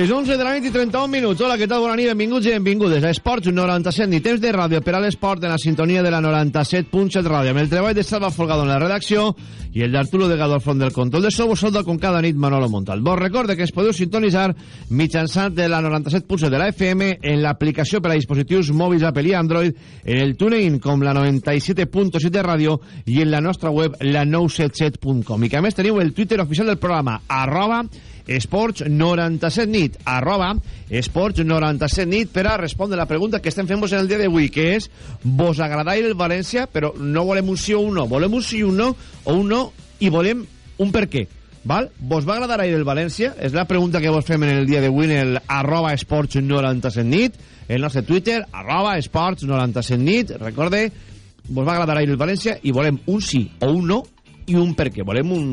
Les 11 de la nit i 31 minuts. Hola, què tal? Bona nit, benvinguts i benvingudes a Esports 97, ni temps de ràdio per a l'esport en la sintonia de la 97.7 ràdio. Amb el treball de Salva Folgado en la redacció i el d'Arturo de Gado al front del control de so, vos solda com cada nit Manolo Montal. Vos recorde que es podeu sintonitzar mitjançant de la 97.7 de la FM en l'aplicació per a dispositius mòbils Apple i Android, en el TuneIn com la 97.7 de ràdio i en la nostra web la 977.com. I que a més teniu el Twitter oficial del programa, arroba Esports 97 nit, arroba Esports 97 nit, per a respondre la pregunta que estem fent-vos en el dia d'avui, que és, vos agrada el València, però no volem un sí o un no, volem un sí o un no, o un no, i volem un per què. Val? Vos va agradar ahir el València? És la pregunta que vos fem en el dia d'avui en el arroba esports 97 nit, el nostre Twitter, arroba esports 97 nit, recorde, vos va agradar ahir el València i volem un sí o un no i un per què. Volem un,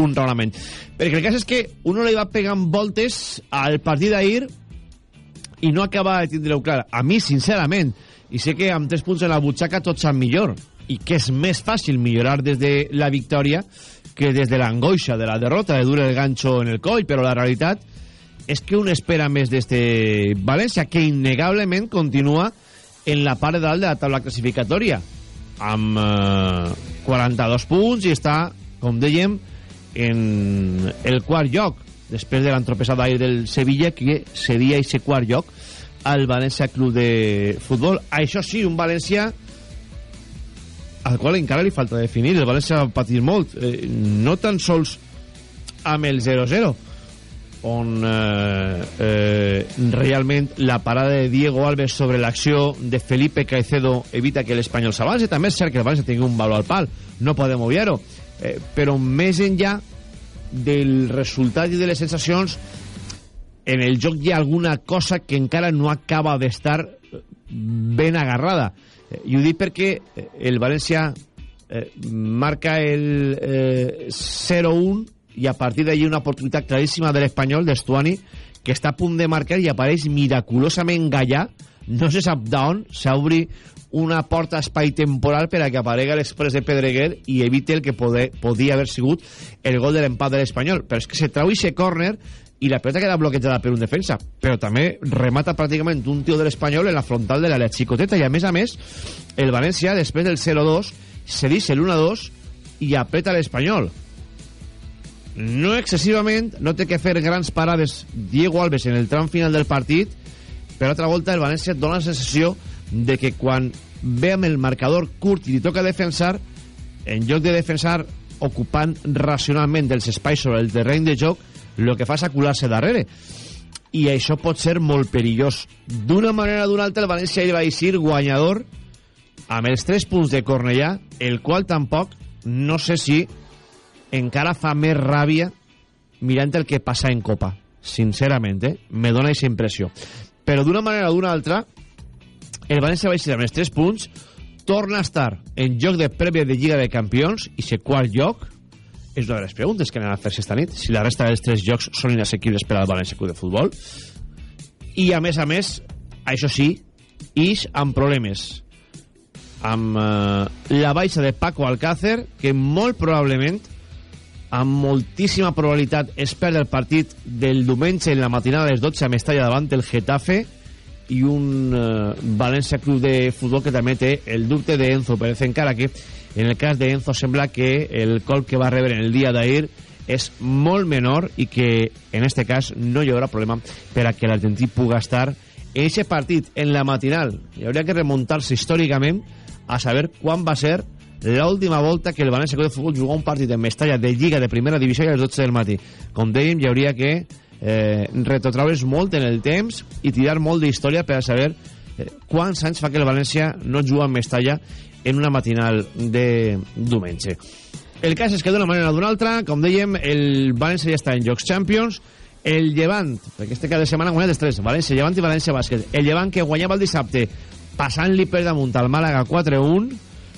un raonament. Perquè el cas és que uno li va pegant voltes al partit d'ahir i no acaba de tindre-ho clar. A mi, sincerament, i sé que amb tres punts en la butxaca tot sap millor, i que és més fàcil millorar des de la victòria que des de l'angoixa de la derrota, de dur el ganxo en el coll, però la realitat és que un espera més d'este València, que innegablement continua en la part dalt de la taula classificatòria amb eh, 42 punts i està, com dèiem, en el quart lloc, després de l'entropessada d'ahir del Sevilla, que cedia aquest quart lloc al València Club de Futbol. Això sí, un València al qual encara li falta definir. El València va patir molt, eh, no tan sols amb el 0-0, on eh, eh, realment la parada de Diego Alves sobre l'acció de Felipe Caicedo evita que l'Espanyol s'avanci. També és cert que el tingui un valor al pal, no podem obviar-ho, eh, però més enllà del resultat i de les sensacions en el joc hi ha alguna cosa que encara no acaba d'estar ben agarrada. Eh, I ho dic perquè eh, el València eh, marca el eh, 0-1 i a partir d'allí una oportunitat claríssima de l'Espanyol, d'Estuani, que està a punt de marcar i apareix miraculosament Gallà, no se sap d'on, s'obri una porta espai temporal per a que aparega l'express de Pedreguer i evite el que poder, podia haver sigut el gol de l'empat de l'Espanyol. Però és que se trau ixe córner i la pelota queda bloquejada per un defensa, però també remata pràcticament un tio de l'Espanyol en la frontal de la xicoteta i a més a més el València després del 0-2 se dice el 1-2 i apreta l'Espanyol no excessivament, no té que fer grans parades Diego Alves en el tram final del partit, per altra volta el València dona la sensació de que quan ve amb el marcador curt i li toca defensar, en lloc de defensar ocupant racionalment dels espais sobre el terreny de joc, el que fa és acular-se darrere. I això pot ser molt perillós. D'una manera o d'una altra, el València hi va eixir guanyador amb els 3 punts de Cornellà, el qual tampoc no sé si encara fa més ràbia mirant el que passa en Copa. Sincerament, eh? Me dona aquesta impressió. Però d'una manera o d'una altra, el València va eixir amb els 3 punts, torna a estar en joc de prèvia de Lliga de Campions, i se quart lloc és una de les preguntes que anem a fer-se esta nit, si la resta dels tres jocs són inassequibles per al València Club de Futbol. I, a més a més, això sí, ix amb problemes. Amb eh, la baixa de Paco Alcácer, que molt probablement amb moltíssima probabilitat es perd el partit del diumenge en la matinada a les 12 a Mestalla davant el Getafe i un uh, València Club de Futbol que també té el dubte d'Enzo Pérez encara que en el cas d'Enzo sembla que el colp que va rebre en el dia d'ahir és molt menor i que en este cas no hi haurà problema per a que l'argentí puga estar en aquest partit en la matinal. Hi hauria que remuntar-se històricament a saber quan va ser l'última volta que el València Club de Futbol jugà un partit en Mestalla de Lliga de Primera Divisió a les 12 del matí. Com dèiem, hi hauria que eh, retrotraure's molt en el temps i tirar molt d'història per a saber eh, quants anys fa que el València no juga en Mestalla en una matinal de diumenge. El cas és que d'una manera o d'una altra, com dèiem, el València ja està en Jocs Champions el Llevant, perquè este cada setmana guanyat els tres, València, Llevant i València Bàsquet. El Llevant que guanyava el dissabte passant-li per damunt al Màlaga 4-1,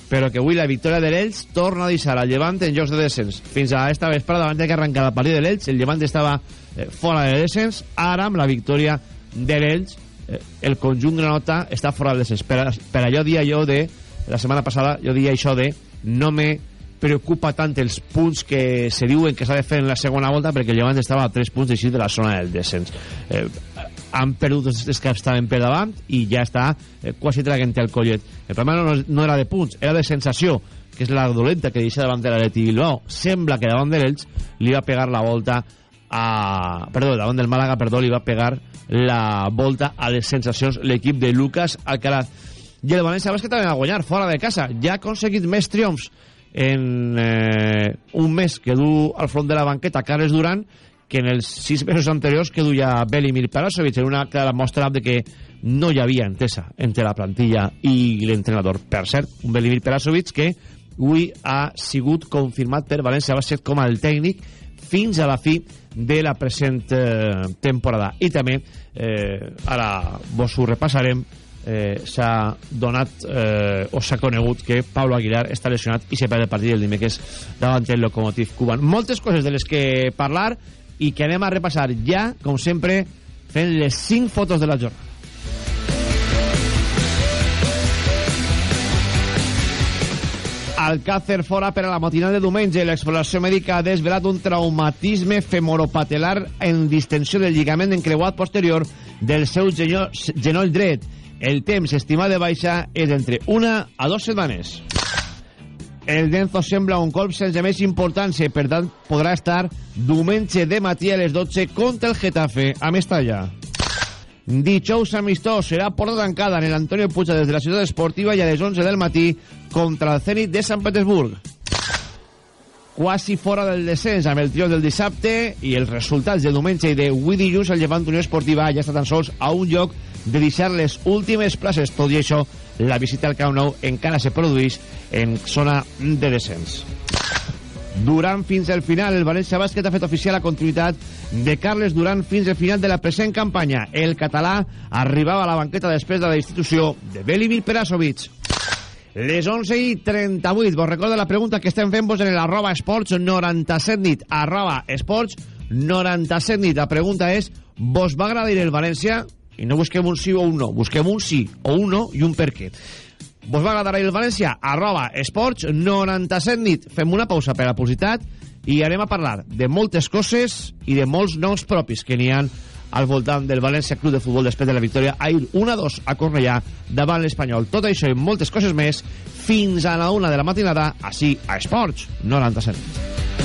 però que avui la victòria de l'Elx torna a deixar al Llevant en jocs de descens. Fins a esta vesprada, abans que arrencar el partit de l'Elx, el Llevant estava eh, fora de descens, ara amb la victòria de l'Elx, eh, el conjunt granota està fora del descens. Per, per allò dia jo de, la setmana passada, jo dia això de no me preocupa tant els punts que se diuen que s'ha de fer en la segona volta perquè el Llevant estava a 3 punts així de la zona del descens eh, han perdut els que estaven per davant i ja està eh, quasi traguent el collet. El problema no, no era de punts, era de sensació que és la dolenta que deixa davant de l'Aleti Bilbao. Sembla que davant de l'Elx li va pegar la volta a... perdó, davant del Màlaga perdó, li va pegar la volta a les sensacions l'equip de Lucas Alcaraz. I el València Bàsquet també va guanyar fora de casa. Ja ha aconseguit més triomfs en eh, un mes que du al front de la banqueta Carles Duran que en els sis mesos anteriors que duia Belimir Parasovic en una clara mostra de que no hi havia entesa entre la plantilla i l'entrenador. Per cert, un Belimir Parasovic que avui ha sigut confirmat per València Bàsquet com el tècnic fins a la fi de la present eh, temporada. I també, eh, ara vos ho repassarem, eh, s'ha donat eh, o s'ha conegut que Pablo Aguilar està lesionat i se perd el partit del dimecres davant el Lokomotiv Cuban. Moltes coses de les que parlar i que anem a repassar ja, com sempre, fent les 5 fotos de la jornada. Alcácer fora per a la matinal de diumenge. L'exploració mèdica ha desvelat un traumatisme femoropatelar en distensió del lligament encreuat posterior del seu genoll dret. El temps estimat de baixa és entre una a dues setmanes. El Denzo sembla un colp sense més importància, per tant podrà estar diumenge de matí a les 12 contra el Getafe a Mestalla. Dijous amistós serà porta tancada en l'Antonio Puig des de la ciutat esportiva i a les 11 del matí contra el Zenit de Sant Petersburg. Quasi fora del descens amb el triomf del dissabte i els resultats de diumenge i de avui dilluns el Llevant Unió Esportiva ja està tan sols a un lloc de deixar les últimes places. Tot i això, la visita al Camp Nou encara se produeix en zona de descens. Durant fins al final, el València Bàsquet ha fet oficial la continuïtat de Carles Durant fins al final de la present campanya. El català arribava a la banqueta després de la institució de Belimir Perasovic. Les 11 i 38. Vos recordo la pregunta que estem fent vos en el arroba esports 97 nit. Arroba esports 97 nit. La pregunta és, vos va agradar el València? I no busquem un sí o un no, busquem un sí o un no i un per què. Vos va agradar el València? Arroba esports 97 nit. Fem una pausa per a publicitat i anem a parlar de moltes coses i de molts noms propis que n'hi han al voltant del València Club de Futbol després de la victòria ahir 1-2 a Cornellà davant l'Espanyol. Tot això i moltes coses més fins a la una de la matinada, així a Esports 97.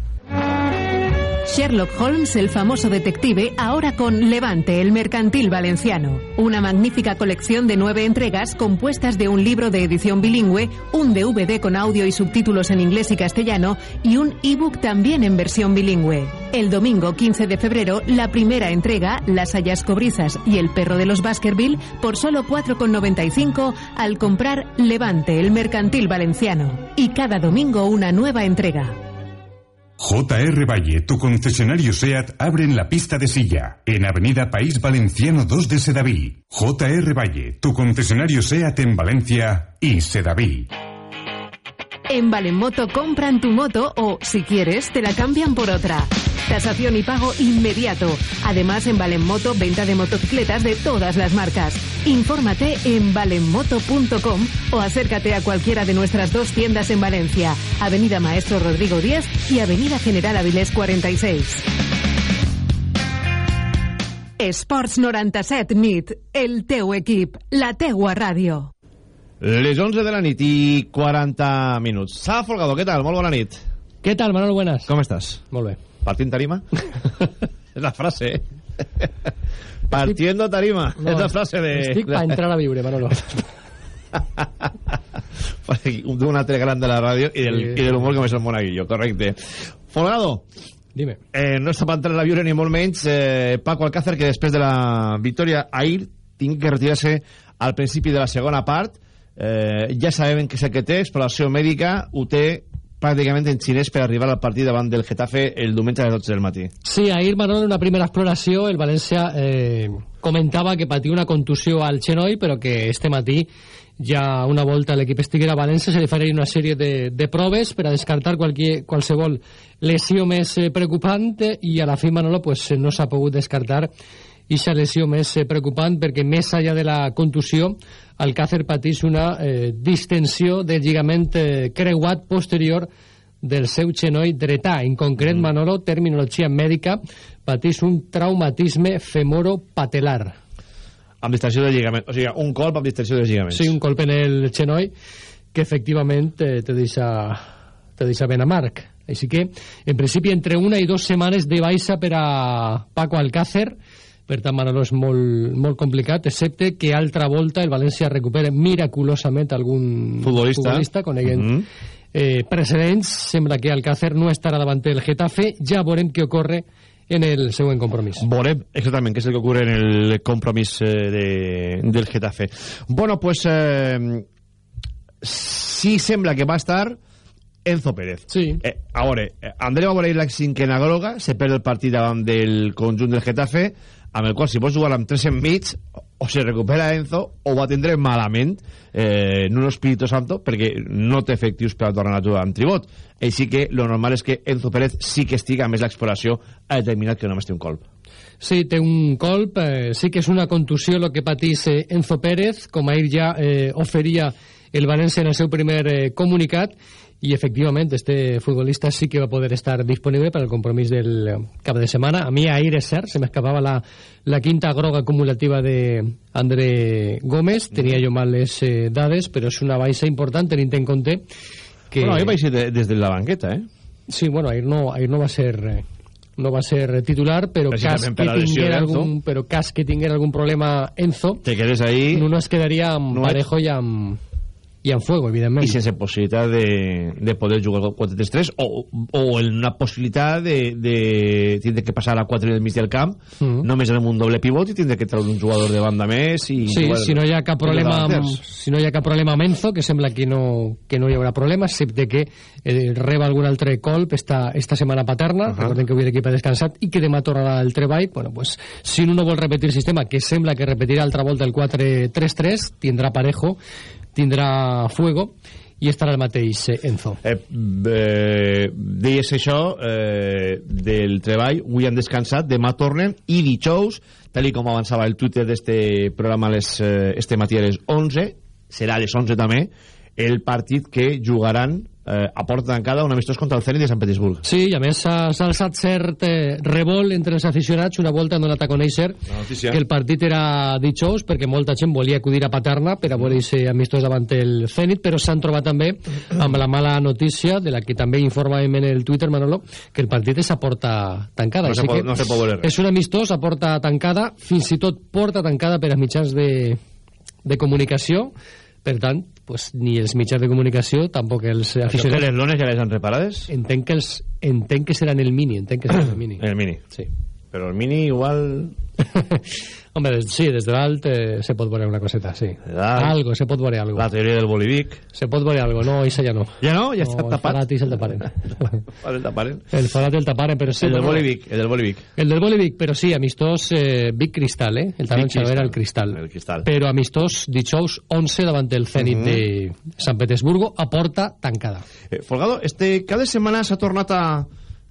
Sherlock Holmes, el famoso detective, ahora con Levante, el mercantil valenciano. Una magnífica colección de nueve entregas compuestas de un libro de edición bilingüe, un DVD con audio y subtítulos en inglés y castellano y un ebook también en versión bilingüe. El domingo 15 de febrero, la primera entrega, Las hayas cobrizas y El perro de los Baskerville, por solo 4,95 al comprar Levante, el mercantil valenciano. Y cada domingo una nueva entrega. JR Valle, tu concesionario SEAT, abre en la pista de silla, en Avenida País Valenciano 2 de Sedaví. JR Valle, tu concesionario SEAT en Valencia y Sedaví. En Valenmoto compran tu moto o, si quieres, te la cambian por otra. Tasación y pago inmediato. Además, en Valenmoto, venta de motocicletas de todas las marcas. Infórmate en valenmoto.com o acércate a cualquiera de nuestras dos tiendas en Valencia, Avenida Maestro Rodrigo 10 y Avenida General Avilés 46. Esports 97 nit, el teu equip, la teua ràdio. Les 11 de la nit i 40 minuts. Sala Folgado, què tal? Molt bona nit. ¿Qué tal, Manolo? Buenas. Com estàs? Molt bé. Partint tarima? és la frase, eh? Partiendo tarima. No, és la frase de... Estic per entrar a viure, Manolo. d'un altre gran de la ràdio i del, Sí. i de l'humor com és el Monaguillo, correcte. Folgado, Dime. eh, no està per entrar a la viure ni molt menys eh, Paco Alcácer, que després de la victòria ahir tinc que retirar-se al principi de la segona part. Eh, ja sabem que és el que té, exploració mèdica, ho té pràcticament en xinès per arribar al partit davant del Getafe el diumenge a les 12 del matí. Sí, ahir, Manolo, en una primera exploració, el València eh, comentava que patia una contusió al Xenoi, però que este matí ja una volta l'equip estiguera a València se li faria una sèrie de, de proves per a descartar qualque, qualsevol lesió més eh, preocupant i a la fi, Manolo, pues, no s'ha pogut descartar aquesta lesió més eh, preocupant perquè més enllà de la contusió Alcácer patís una eh, distensió del lligament eh, creuat posterior del seu xenoi dretà. En concret, mm. Manolo, terminologia mèdica, patís un traumatisme femoro-patelar. Amb distensió de lligament, o sigui, un colp amb distensió de lligament. Sí, un colp en el xenoi que efectivament eh, te deixa, te deixa ben amarg. Així que, en principi, entre una i dues setmanes de baixa per a Paco Alcácer, per tant, Manolo, és molt, molt complicat, excepte que altra volta el València recupera miraculosament algun Futbolista. futbolista coneguent Mhm. eh, precedents. Sembla que Alcácer no estarà davant del Getafe. Ja veurem què ocorre en el següent compromís. Veurem exactament què és el que ocorre en el compromís eh, de, del Getafe. Bueno, pues eh, sí sembla que va estar Enzo Pérez. Sí. Eh, a veure, eh, veure la cinquena groga, se perd el partit davant del conjunt del Getafe, amb el qual si pots jugar amb tres enmig, o se recupera Enzo, o va tindre malament eh, en un Espíritu Santo, perquè no té efectius per a tornar a jugar amb tribot. Així que lo normal és que Enzo Pérez sí que estiga, més l'exploració ha determinat que només té un colp. Sí, té un colp, eh, sí que és una contusió el que patís eh, Enzo Pérez, com ahir ja eh, oferia el València en el seu primer eh, comunicat, i efectivament este futbolista sí que va poder estar disponible per al compromís del eh, cap de setmana. A mi ahir és cert, se m'escapava la, la quinta groga acumulativa de André Gómez, tenia jo mal eh, dades, però és una baixa important tenint en compte que... Bueno, ahí va a ir de- desde la banqueta, ¿eh? Sí, bueno, ahir no, ahir no va ser eh, no va ser titular, però cas que tinguera algun, però cas que tinguera algun problema Enzo, Te quedes ahí no es quedaria amb No, eh? Parejo i amb, i amb Fuego, evidentment. y sense possibilitat de, de poder jugar al 4-3-3 o, o en una possibilitat de, de tindre que passar a 4 del mig del camp Mhm. només amb un doble pivot i tindre que treure un jugador de banda més i Sí, jugar- si no hi ha cap problema amb, si no hi ha cap problema amb Enzo, que sembla que no, que no hi haurà problema, excepte que eh, reba algun altre colp esta, esta setmana paterna, uh -huh. recordem que avui l'equip ha descansat i que demà tornarà el treball, bueno, pues, si no vol repetir el sistema, que sembla que repetirà altra volta el 4-3-3, tindrà Parejo, tindrà Fuego i estarà el mateix eh, Enzo. Eh, eh, deies això eh, del treball, avui han descansat, demà tornen i dijous, tal com avançava el Twitter d'este programa les, eh, este matí a les 11, serà a les 11 també, el partit que jugaran eh, a porta tancada un amistós contra el Zenit de Sant Petersburg. Sí, i a més s'ha alçat cert eh, revolt entre els aficionats, una volta han donat a conèixer que el partit era dijous perquè molta gent volia acudir a Paterna per a veure si amistós davant el Zenit, però s'han trobat també amb la mala notícia, de la que també informàvem en el Twitter, Manolo, que el partit és a porta tancada. No se pot- no se pot res. És un amistós a porta tancada, fins i tot porta tancada per als mitjans de, de comunicació, per tant, pues, ni els mitjans de comunicació, tampoc els Això aficionats les lones ja les han reparades? entenc que, els, entenc que seran el mini, entenc que seran el mini. El mini. Sí. Però el mini igual... Home, des, sí, des de dalt eh, se pot veure una coseta, sí. dalt. Algo, se pot veure algo. La teoria del Bolivic. Se pot veure algo, no, això ja no. Ja no? Ja no, està el tapat. Farati se'l taparen. El taparen. el Farati el taparen, però sí. El del Bolivic, el del Bolivic. El del Bolivic, però sí, amistós eh, Vic Cristal, eh? El Vic era el Cristal. El Cristal. Però amistós dijous 11 davant del Zenit Mhm. de Sant Petersburgo a porta tancada. Eh, Folgado, este cada setmana s'ha tornat a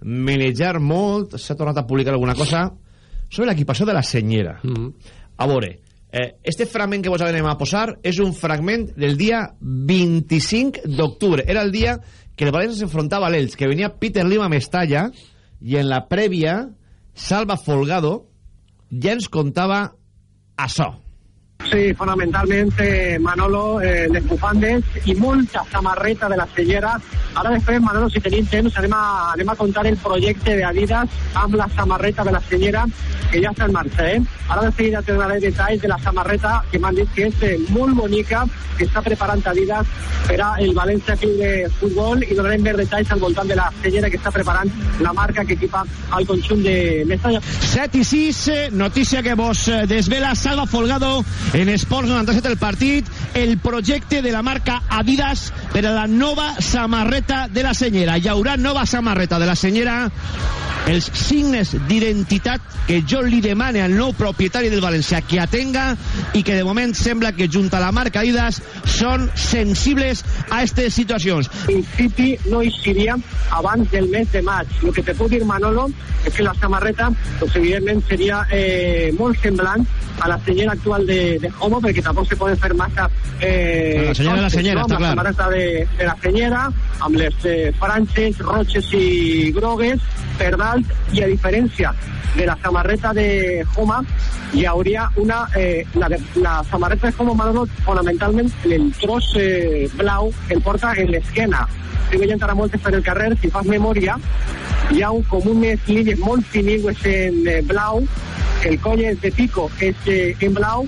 manejar molt, s'ha tornat a publicar alguna cosa sobre l'equipació de la senyera. Mm. A veure, eh, este fragment que vos anem a posar és un fragment del dia 25 d'octubre. Era el dia que el València s'enfrontava a l'Elx, que venia Peter Lima a Mestalla i en la prèvia Salva Folgado ja ens contava això. Sí, fonamentalment eh, Manolo, eh, les bufandes i molta samarreta de la cellera. Ara després, Manolo, si tenim temps, anem a, a contar el projecte d'Adidas amb la samarreta de la cellera que ja està en marxa, eh? Ara de seguida te donaré detalls de la samarreta que m'han dit que és eh, molt que està preparant Adidas per a el València Club de Futbol i donarem més detalls al voltant de la cellera que està preparant la marca que equipa al conjunt de Mestalla. 7 i 6, eh, notícia que vos eh, desvela Salva Folgado en Esports 97 el partit, el projecte de la marca Adidas per a la nova samarreta de la senyera. Hi haurà nova samarreta de la senyera, els signes d'identitat que jo li demane al nou propietari del València que atenga i que de moment sembla que junt a la marca Adidas són sensibles a aquestes situacions. En principi no eixiria abans del mes de maig. El que te puc dir, Manolo, és que la samarreta, pues, evidentment, seria eh, molt semblant a la senyera actual de, de Homo, perquè tampoc se poden fer massa... Eh, La senyera de la senyera, no? està la samarreta de, de la senyera, amb les eh, franges roges i grogues per dalt, i a diferència de la samarreta de Homa, hi hauria una... Eh, la, de, la samarreta de Homa, Manolo, fonamentalment, el tros eh, blau el porta en l'esquena. Estic veient ara moltes per el carrer, si fas memòria, hi ha un, com unes línies molt finigües en eh, blau, el coll és de pico és eh, en blau,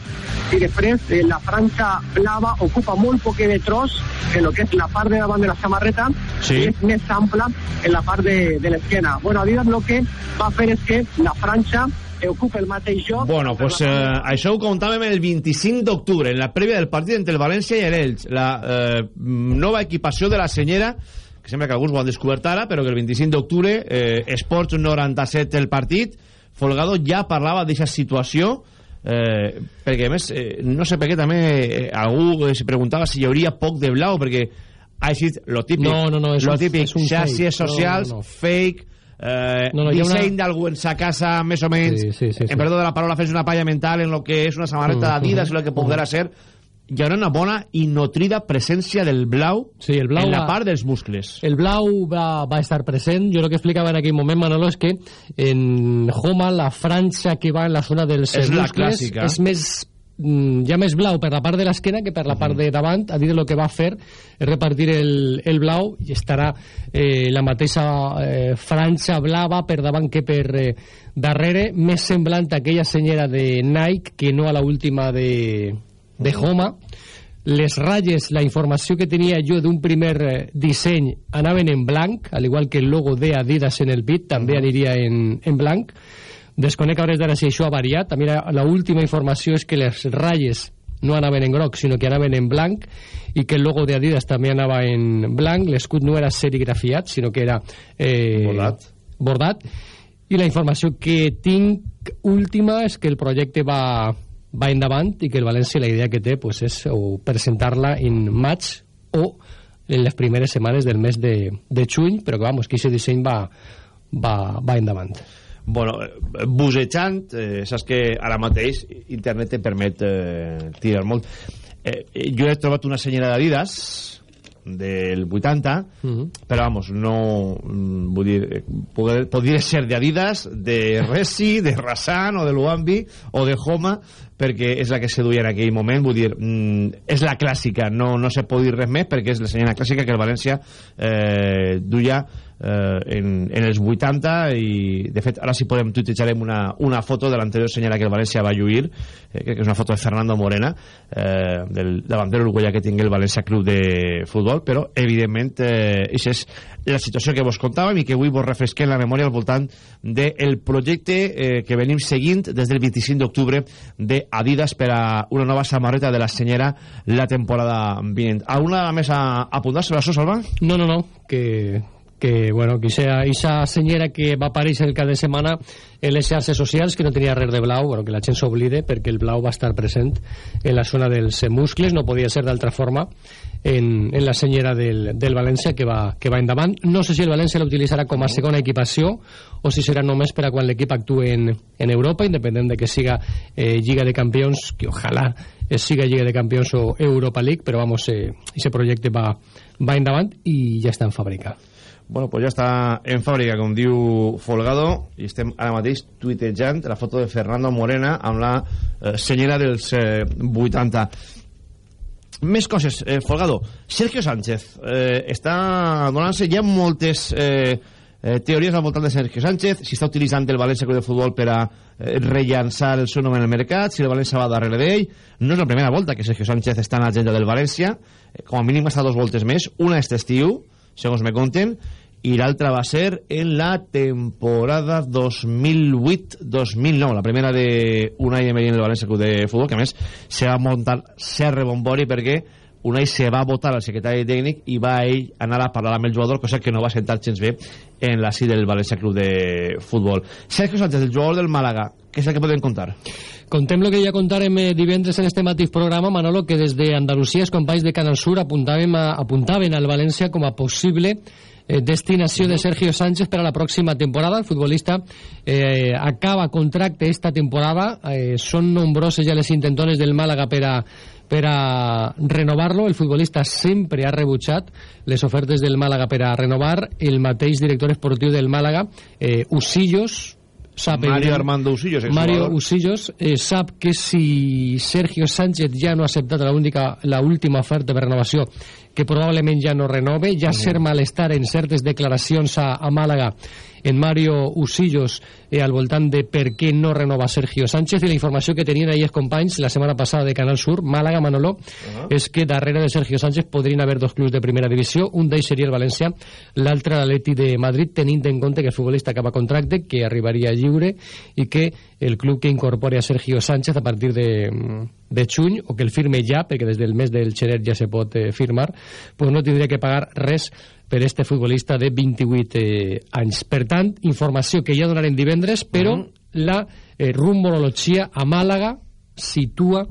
i després eh, la franja blava ocupa molt poc de tros en el que és la part de davant de la samarreta Sí. i és més ampla en la part de, de l'esquena. Bueno, Adidas el que va fer és que la franja ocupa el mateix lloc. Bueno, pues eh, això ho contàvem el 25 d'octubre, en la prèvia del partit entre el València i l'Elx. La eh, nova equipació de la senyera, que sembla que alguns ho han descobert ara, però que el 25 d'octubre, eh, Esports 97 el partit, Folgado ja parlava d'aquesta situació, eh, perquè a més, eh, no sé per què també eh, algú es preguntava si hi hauria poc de blau, perquè ha eixit lo típic, No, no, no, és lo un- típic és un xarxes fake. No, socials, no, no. fake, eh, No, no, ha una- disseny d'algú en sa casa més o menys Sí, sí, sí, en sí. perdó de la paraula fes una palla mental en lo que és una samarreta Mm, d'Adidas mm, lo que podrà ser hi haurà una bona i nutrida presència del blau, Sí, el blau en la va- part dels muscles El blau va, va estar present. Yo lo que explicaba en aquell moment, Manolo, és que en Homa la franja que va en la zona dels És la muscles clàssica. és més mm, ja més blau per la part de l'esquena que per la part de davant. A dir el que va fer és repartir el, el blau i estarà eh, la mateixa eh, franja blava per davant que per eh, darrere, més semblant a aquella senyera de Nike que no a la última de, de Homa les ratlles, la informació que tenia jo d'un primer eh, disseny anaven en blanc, al igual que el logo de Adidas en el bit també aniria en, en blanc. Desconec a hores d'ara si això ha variat. També la, la última informació és que les ratlles no anaven en groc sinó que anaven en blanc i que el logo de Adidas també anava en blanc. L'escut no era serigrafiat sinó que era eh, Bordat. bordat. I la informació que tinc última és que el projecte va, va endavant i que el València la idea que té pues, és o presentar-la en maig o en les primeres setmanes del mes de, de juny, però que vamos, que aquest disseny va, va, va endavant. bueno, busejant eh, saps que ara mateix internet te permet eh, tirar molt eh, eh, jo he trobat una senyera d'Adidas del 80 Mhm. però vamos, no mm, vull dir, eh, poder- podria ser de Adidas de Resi, de Rasan o de Luambi o de Homa perquè és la que se duia en aquell moment vull dir, mm, és la clàssica no, no se pot dir res més perquè és la senyera clàssica que el València eh, duia eh, en, en els 80 i de fet ara si podem tuitejarem una, una foto de l'anterior senyora que el València va lluir eh, que és una foto de Fernando Morena eh, del davantero uruguaià que tingui el València Club de Futbol però evidentment eh, això és la situació que vos contàvem i que avui vos refresquem la memòria al voltant del projecte eh, que venim seguint des del 25 d'octubre d'Adidas per a una nova samarreta de la senyera la temporada vinent. Alguna més a apuntar sobre això, Salva? No, no, no, que, que bueno, que sea esa senyera que va aparèixer el cap de setmana en les xarxes socials, que no tenia res de blau, bueno, que la gent s'oblide, perquè el blau va estar present en la zona dels muscles, no podia ser d'altra forma, en, en la senyera del, del València que va, que va endavant. No sé si el València l'utilitzarà com a segona equipació o si serà només per a quan l'equip actui en, en Europa, independent de que siga eh, Lliga de Campions, que ojalà eh, siga Lliga de Campions o Europa League, però vamos, eh, ese projecte va, va endavant i ja està en fàbrica. Bueno, pues ja està en fàbrica, com diu Folgado, i estem ara mateix tuitejant la foto de Fernando Morena amb la eh, senyera dels eh, 80. Més coses, eh, Folgado. Sergio Sánchez eh, està donant-se ja moltes eh, eh, teories al voltant de Sergio Sánchez, si està utilitzant el València Club de Futbol per a eh, rellançar el seu nom en el mercat, si el València va darrere d'ell. No és la primera volta que Sergio Sánchez està en l'agenda del València, eh, com a mínim està dos voltes més, una és estiu, segons me conten, i l'altra va ser en la temporada 2008-2009, la primera de Unai Emery en el València Club de Futbol, que a més se va muntar Serre Bombori perquè Unai se va votar al secretari tècnic i va ell anar a parlar amb el jugador, cosa que no va sentar gens bé en la sí del València Club de Futbol. Sergio Sánchez, el jugador del Màlaga, què és el que podem contar? Contem lo que ja contarem eh, divendres en este mateix programa, Manolo, que des d'Andalusia els companys de Canal Sur apuntaven, a, al València com a possible eh, de Sergio Sánchez per a la pròxima temporada. El futbolista eh, acaba contracte esta temporada. Eh, són nombroses ja les intentones del Màlaga per a, per. El futbolista sempre ha rebutjat les ofertes del Màlaga per a renovar. El mateix director esportiu del Màlaga, eh, Usillos, sap Mario evident- Armando Usillos, Mario. Usillos eh, sap que si Sergio Sánchez ja no ha acceptat la, única, la última oferta per renovació que probablement ja no renove, ja ser malestar en certes declaracions a, a Màlaga en Mario Usillos eh, al voltant de per què no renova Sergio Sánchez. I la informació que tenien ahir els companys la setmana passada de Canal Sur, Màlaga, Manolo és que darrere de Sergio Sánchez podrien haver dos clubs de primera divisió, un d'ells seria el València l'altre l'Atleti de Madrid tenint en compte que el futbolista acaba contracte que arribaria lliure i que el club que incorpore a Sergio Sánchez a partir de, de juny o que el firme ja, perquè des del mes del Xeret ja se pot eh, firmar, pues no tindria que pagar res per este futbolista de 28 eh, anys. Per tant, informació que ja donarem divendres, però la eh, rumorologia a Màlaga situa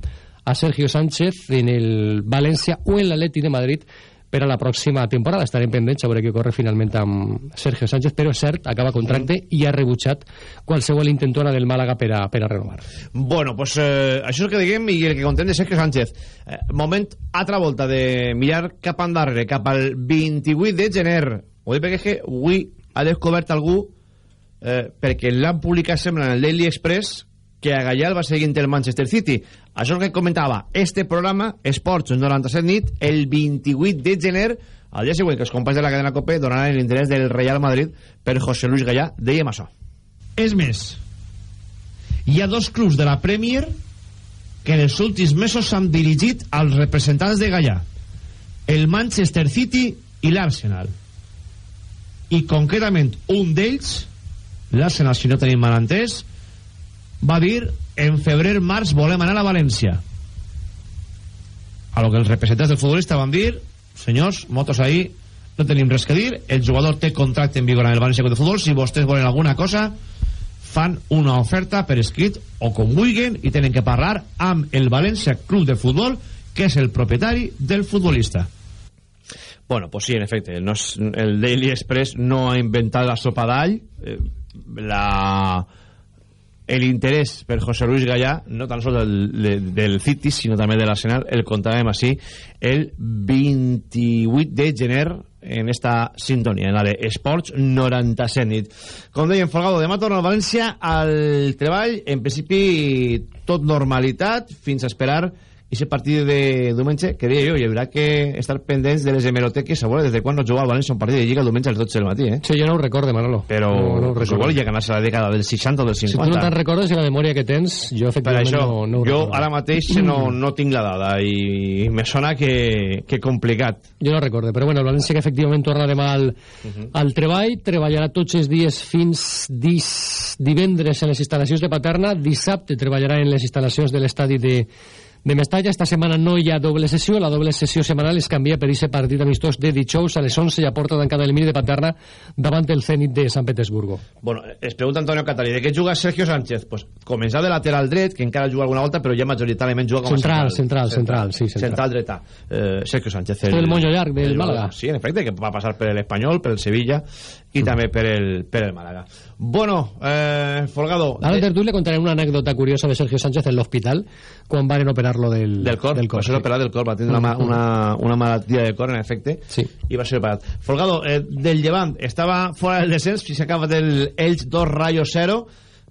a Sergio Sánchez en el València o en l'Atleti de Madrid per a la pròxima temporada. Estarem pendents a veure què corre finalment amb Sergio Sánchez, però cert, acaba contracte i ha rebutjat qualsevol intentona del Màlaga per a, per a renovar. Bueno, pues eh, això és el que diguem i el que contem de Sergio Sánchez. Eh, moment, altra volta de mirar cap endarrere, cap al 28 de gener. Ho dic perquè és que avui ha descobert algú eh, perquè l'han publicat sembla en el Daily Express que a Gallal va seguir el Manchester City. Això que comentava este programa, Esports 97 nit, el 28 de gener, al dia següent que els companys de la cadena COPE donaran l'interès del Real Madrid per José Luis Gallà. Dèiem això. És més, hi ha dos clubs de la Premier que en els últims mesos s'han dirigit als representants de Gallà. El Manchester City i l'Arsenal. I concretament un d'ells, l'Arsenal, si no tenim mal entès, va dir en febrer-març volem anar a València. A lo que els representants del futbolista van dir senyors, motos ahí, no tenim res que dir, el jugador té contracte en vigor amb el València Club de Futbol, si vostès volen alguna cosa fan una oferta per escrit o com vulguin i tenen que parlar amb el València Club de Futbol que és el propietari del futbolista Bueno, pues sí, en efecte. No es, el Daily Express no ha inventat la sopa d'all. Eh, la el interès per José Luis Gallà, no tan sols del, de, del City, sinó també de l'Arsenal, el contàvem així el 28 de gener en esta sintonia, en la de Esports 97 nit. Com dèiem, Folgado, demà torna al València al treball, en principi tot normalitat, fins a esperar i ese partit de diumenge, que deia jo, hi haurà que estar pendents de les hemeroteques a veure des de quan no juga el València un partit de Lliga el diumenge a les 12 del matí, eh? Sí, jo no ho recorde, Manolo. Però no, no ho recordo. igual ja ganarse la dècada del 60 o del Si 50. tu no te'n recordes i la memòria que tens, jo per efectivament això, no, no ho jo recordo. ara mateix no, no tinc la dada i me sona que, que complicat. Jo no recorde, però bueno, el València que efectivament torna demà al, al treball, treballarà tots els dies fins dis, divendres en les instal·lacions de Paterna, dissabte treballarà en les instal·lacions de l'estadi de, de Mestalla. Esta setmana no hi ha doble sessió, la doble sessió setmanal es canvia per aquest partit amistós de dijous a les 11 i a porta tancada del Miri de Paterna davant el Zenit de Sant Petersburgo. Bueno, es pregunta Antonio Catalí, de què juga Sergio Sánchez? Pues començar de lateral dret, que encara juga alguna volta, però ja majoritàriament juga com a Central, central. central, central, sí, central. Central dreta. Eh, Sergio Sánchez. El moño llarg del el Málaga. Sí, en efecte, que va passar per l'Espanyol, per el Sevilla i també per el, per el Màlaga. Bueno, eh, Folgado... A la tertulia contaré una anécdota curiosa de Sergio Sánchez en l'hospital quan van operar-lo del, del cor, del cor, cor sí. operat del cor, va tindre una, una, una malaltia de cor, en efecte, Sí. i va ser operat. Folgado, eh, del Llevant, estava fora del descens, si s'acaba del Elx 2 Rayo 0,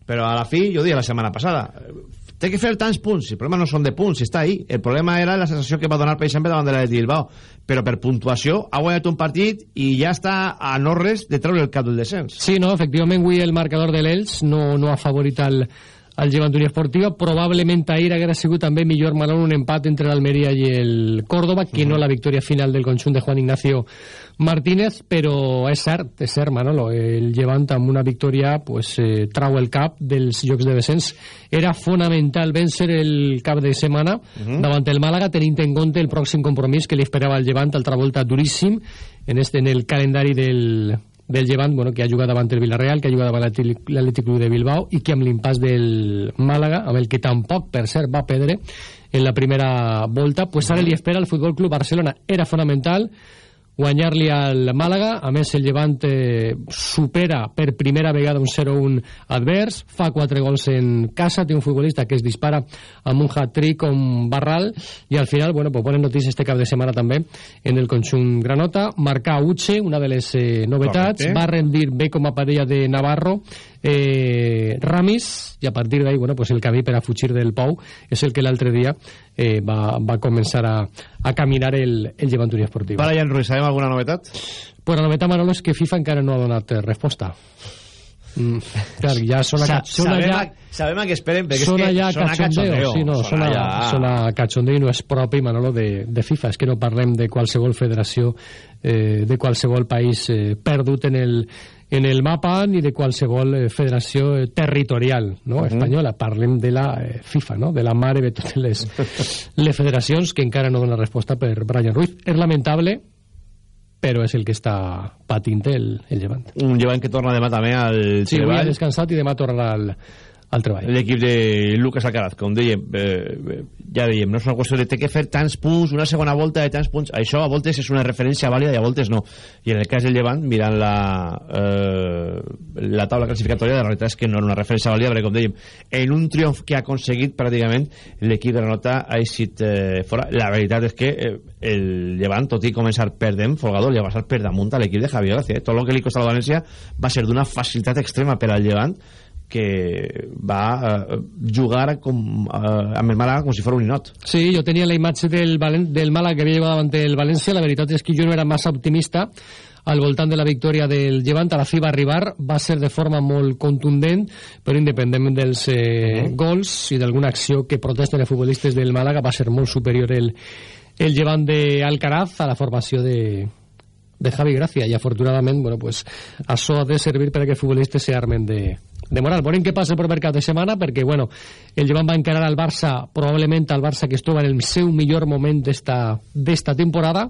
però a la fi, jo ho la setmana passada, eh, té que fer tants punts, el problema no són de punts, està ahí. El problema era la sensació que va donar, per exemple, davant de la de Bilbao. Però per puntuació ha guanyat un partit i ja està a no res de treure el cap del descens. Sí, no, efectivament, avui el marcador de l'Elx no, no ha favorit al, al Llevant Unió Esportiva. Probablement ahir haguera sigut també millor malon un empat entre l'Almeria i el Córdoba, que no la victòria final del conjunt de Juan Ignacio Martínez, però és cert, és cert, Manolo, el Llevant amb una victòria pues, eh, trau el cap dels llocs de descens. Era fonamental vèncer el cap de setmana davant el Màlaga, tenint en compte el pròxim compromís que li esperava al Llevant, altra volta duríssim, en, este, en el calendari del, del Llevant, bueno, que ha jugat davant el Villarreal, que ha jugat davant l'Atlètic Club de Bilbao i que amb l'impàs del Màlaga, amb el que tampoc, per cert, va perdre en la primera volta, pues ara li espera al Futbol Club Barcelona. Era fonamental guanyar-li al Màlaga, a més el Llevant eh, supera per primera vegada un 0-1 advers, fa 4 gols en casa, té un futbolista que es dispara amb un hat-trick com Barral, i al final, bueno, pues bones notícies este cap de setmana també en el conjunt Granota, marcar Uche, una de les eh, novetats, Correcte. va rendir bé com a parella de Navarro, eh, Ramis, i a partir d'ahí, bueno, pues el camí per a fugir del Pou és el que l'altre dia eh, va, va començar a, a caminar el, el Llevant Unió Esportiva. Brian Ruiz, sabem alguna novetat? Pues la novetat, Manolo, és que FIFA encara no ha donat eh, resposta. Mm, clar, ja sona, Sa- sona sabem, ja... a, sabem a què esperem, perquè Sona és que ja sona cachondeo, sí, no, sona, ja... sona cachondeo i no és propi, Manolo, de, de FIFA. És que no parlem de qualsevol federació, eh, de qualsevol país eh, perdut en el, en el mapa ni de qualsevol eh, federació eh, territorial no? espanyola. Parlem de la eh, FIFA, no? de la mare de totes les, les federacions que encara no dona resposta per Brian Ruiz. És lamentable, però és el que està patint el, el llevant. Un llevant que torna demà també al Sí, avui ha treball. descansat i demà tornarà al, al treball. l'equip de Lucas Alcaraz, com dèiem, eh, ja dèiem, no és una qüestió de que fer tants punts, una segona volta de tants punts, això a voltes és una referència vàlida i a voltes no. I en el cas del Llevant, mirant la, eh, la taula classificatòria, la realitat és que no era una referència vàlida, perquè com dèiem, en un triomf que ha aconseguit pràcticament l'equip de la nota ha eixit eh, fora. La veritat és que eh, el Llevant, tot i començar perdent, Folgador, li ha passat per damunt a l'equip de Javier García. Eh? Tot el que li costa al València va ser d'una facilitat extrema per al Llevant que va eh, jugar com, eh, amb el Màlaga com si fos un ninot. Sí, jo tenia la imatge del, Valen del Màlaga que havia jugat davant el València. La veritat és que jo no era massa optimista al voltant de la victòria del Llevant. A la fi va arribar, va ser de forma molt contundent, però independentment dels eh, gols i d'alguna acció que protesten els futbolistes del Màlaga, va ser molt superior el, el Llevant d'Alcaraz a la formació de, de Javi Gracia i afortunadament bueno, pues, això ha de servir per a que els futbolistes se armen de, de moral. Veurem què passa per mercat de setmana perquè bueno, el Llevant va encarar al Barça probablement al Barça que es troba en el seu millor moment d'esta temporada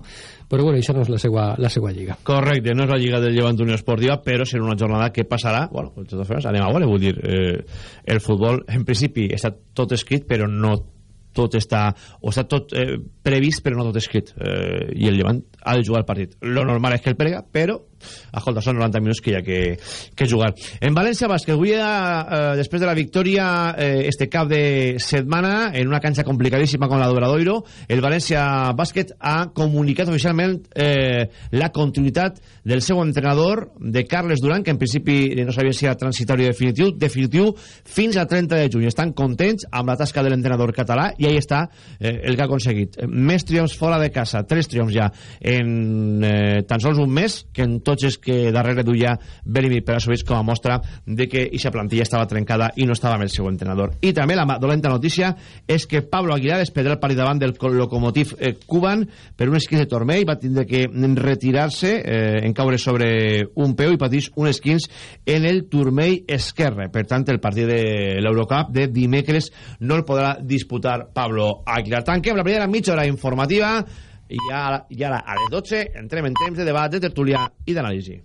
però bueno, això no és la seva, la seva lliga. Correcte, no és la Lliga del Llevant Unió Esportiva, però serà una jornada que passarà, bueno, de totes formes, anem a veure, vull dir, eh, el futbol, en principi, està tot escrit, però no tot està, o està tot eh, previst, però no tot escrit. Eh, I el Llevant ha de jugar el partit. Lo normal és que el prega, però, escolta, són 90 minuts que hi ha que, que jugar. En València Bàsquet, avui, eh, després de la victòria, eh, este cap de setmana, en una canxa complicadíssima com la d'Obradoiro, el València Bàsquet ha comunicat oficialment eh, la continuïtat del seu entrenador, de Carles Duran, que en principi no sabia si era transitori definitiu, definitiu fins al 30 de juny. Estan contents amb la tasca de l'entrenador català i ahí està eh, el que ha aconseguit. Més triomfs fora de casa, tres triomfs ja en eh, tan sols un mes, que en tots els que darrere duia Berimir Perasovic com a mostra de que aquesta plantilla estava trencada i no estava amb el seu entrenador. I també la dolenta notícia és que Pablo Aguilar es perdrà el partit davant del locomotiv eh, cuban per un esquins de turmell, va tindre que retirar-se eh, en caure sobre un peu i patís un esquins en el turmell esquerre. Per tant, el partit de l'Eurocup de dimecres no el podrà disputar Pablo Aguilar. Tanquem la primera mitja hora informativa i i ara a les 12 entrem en temps de debat, de tertúlia i d'anàlisi.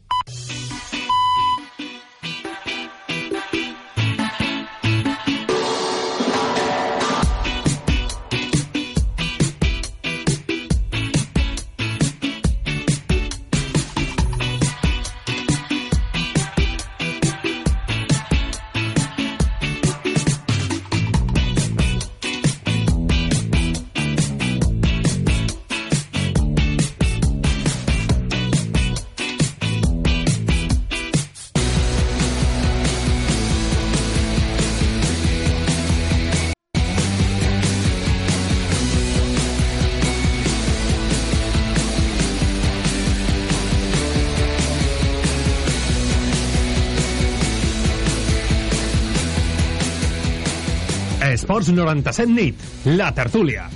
Esports 97 nit, la tertúlia.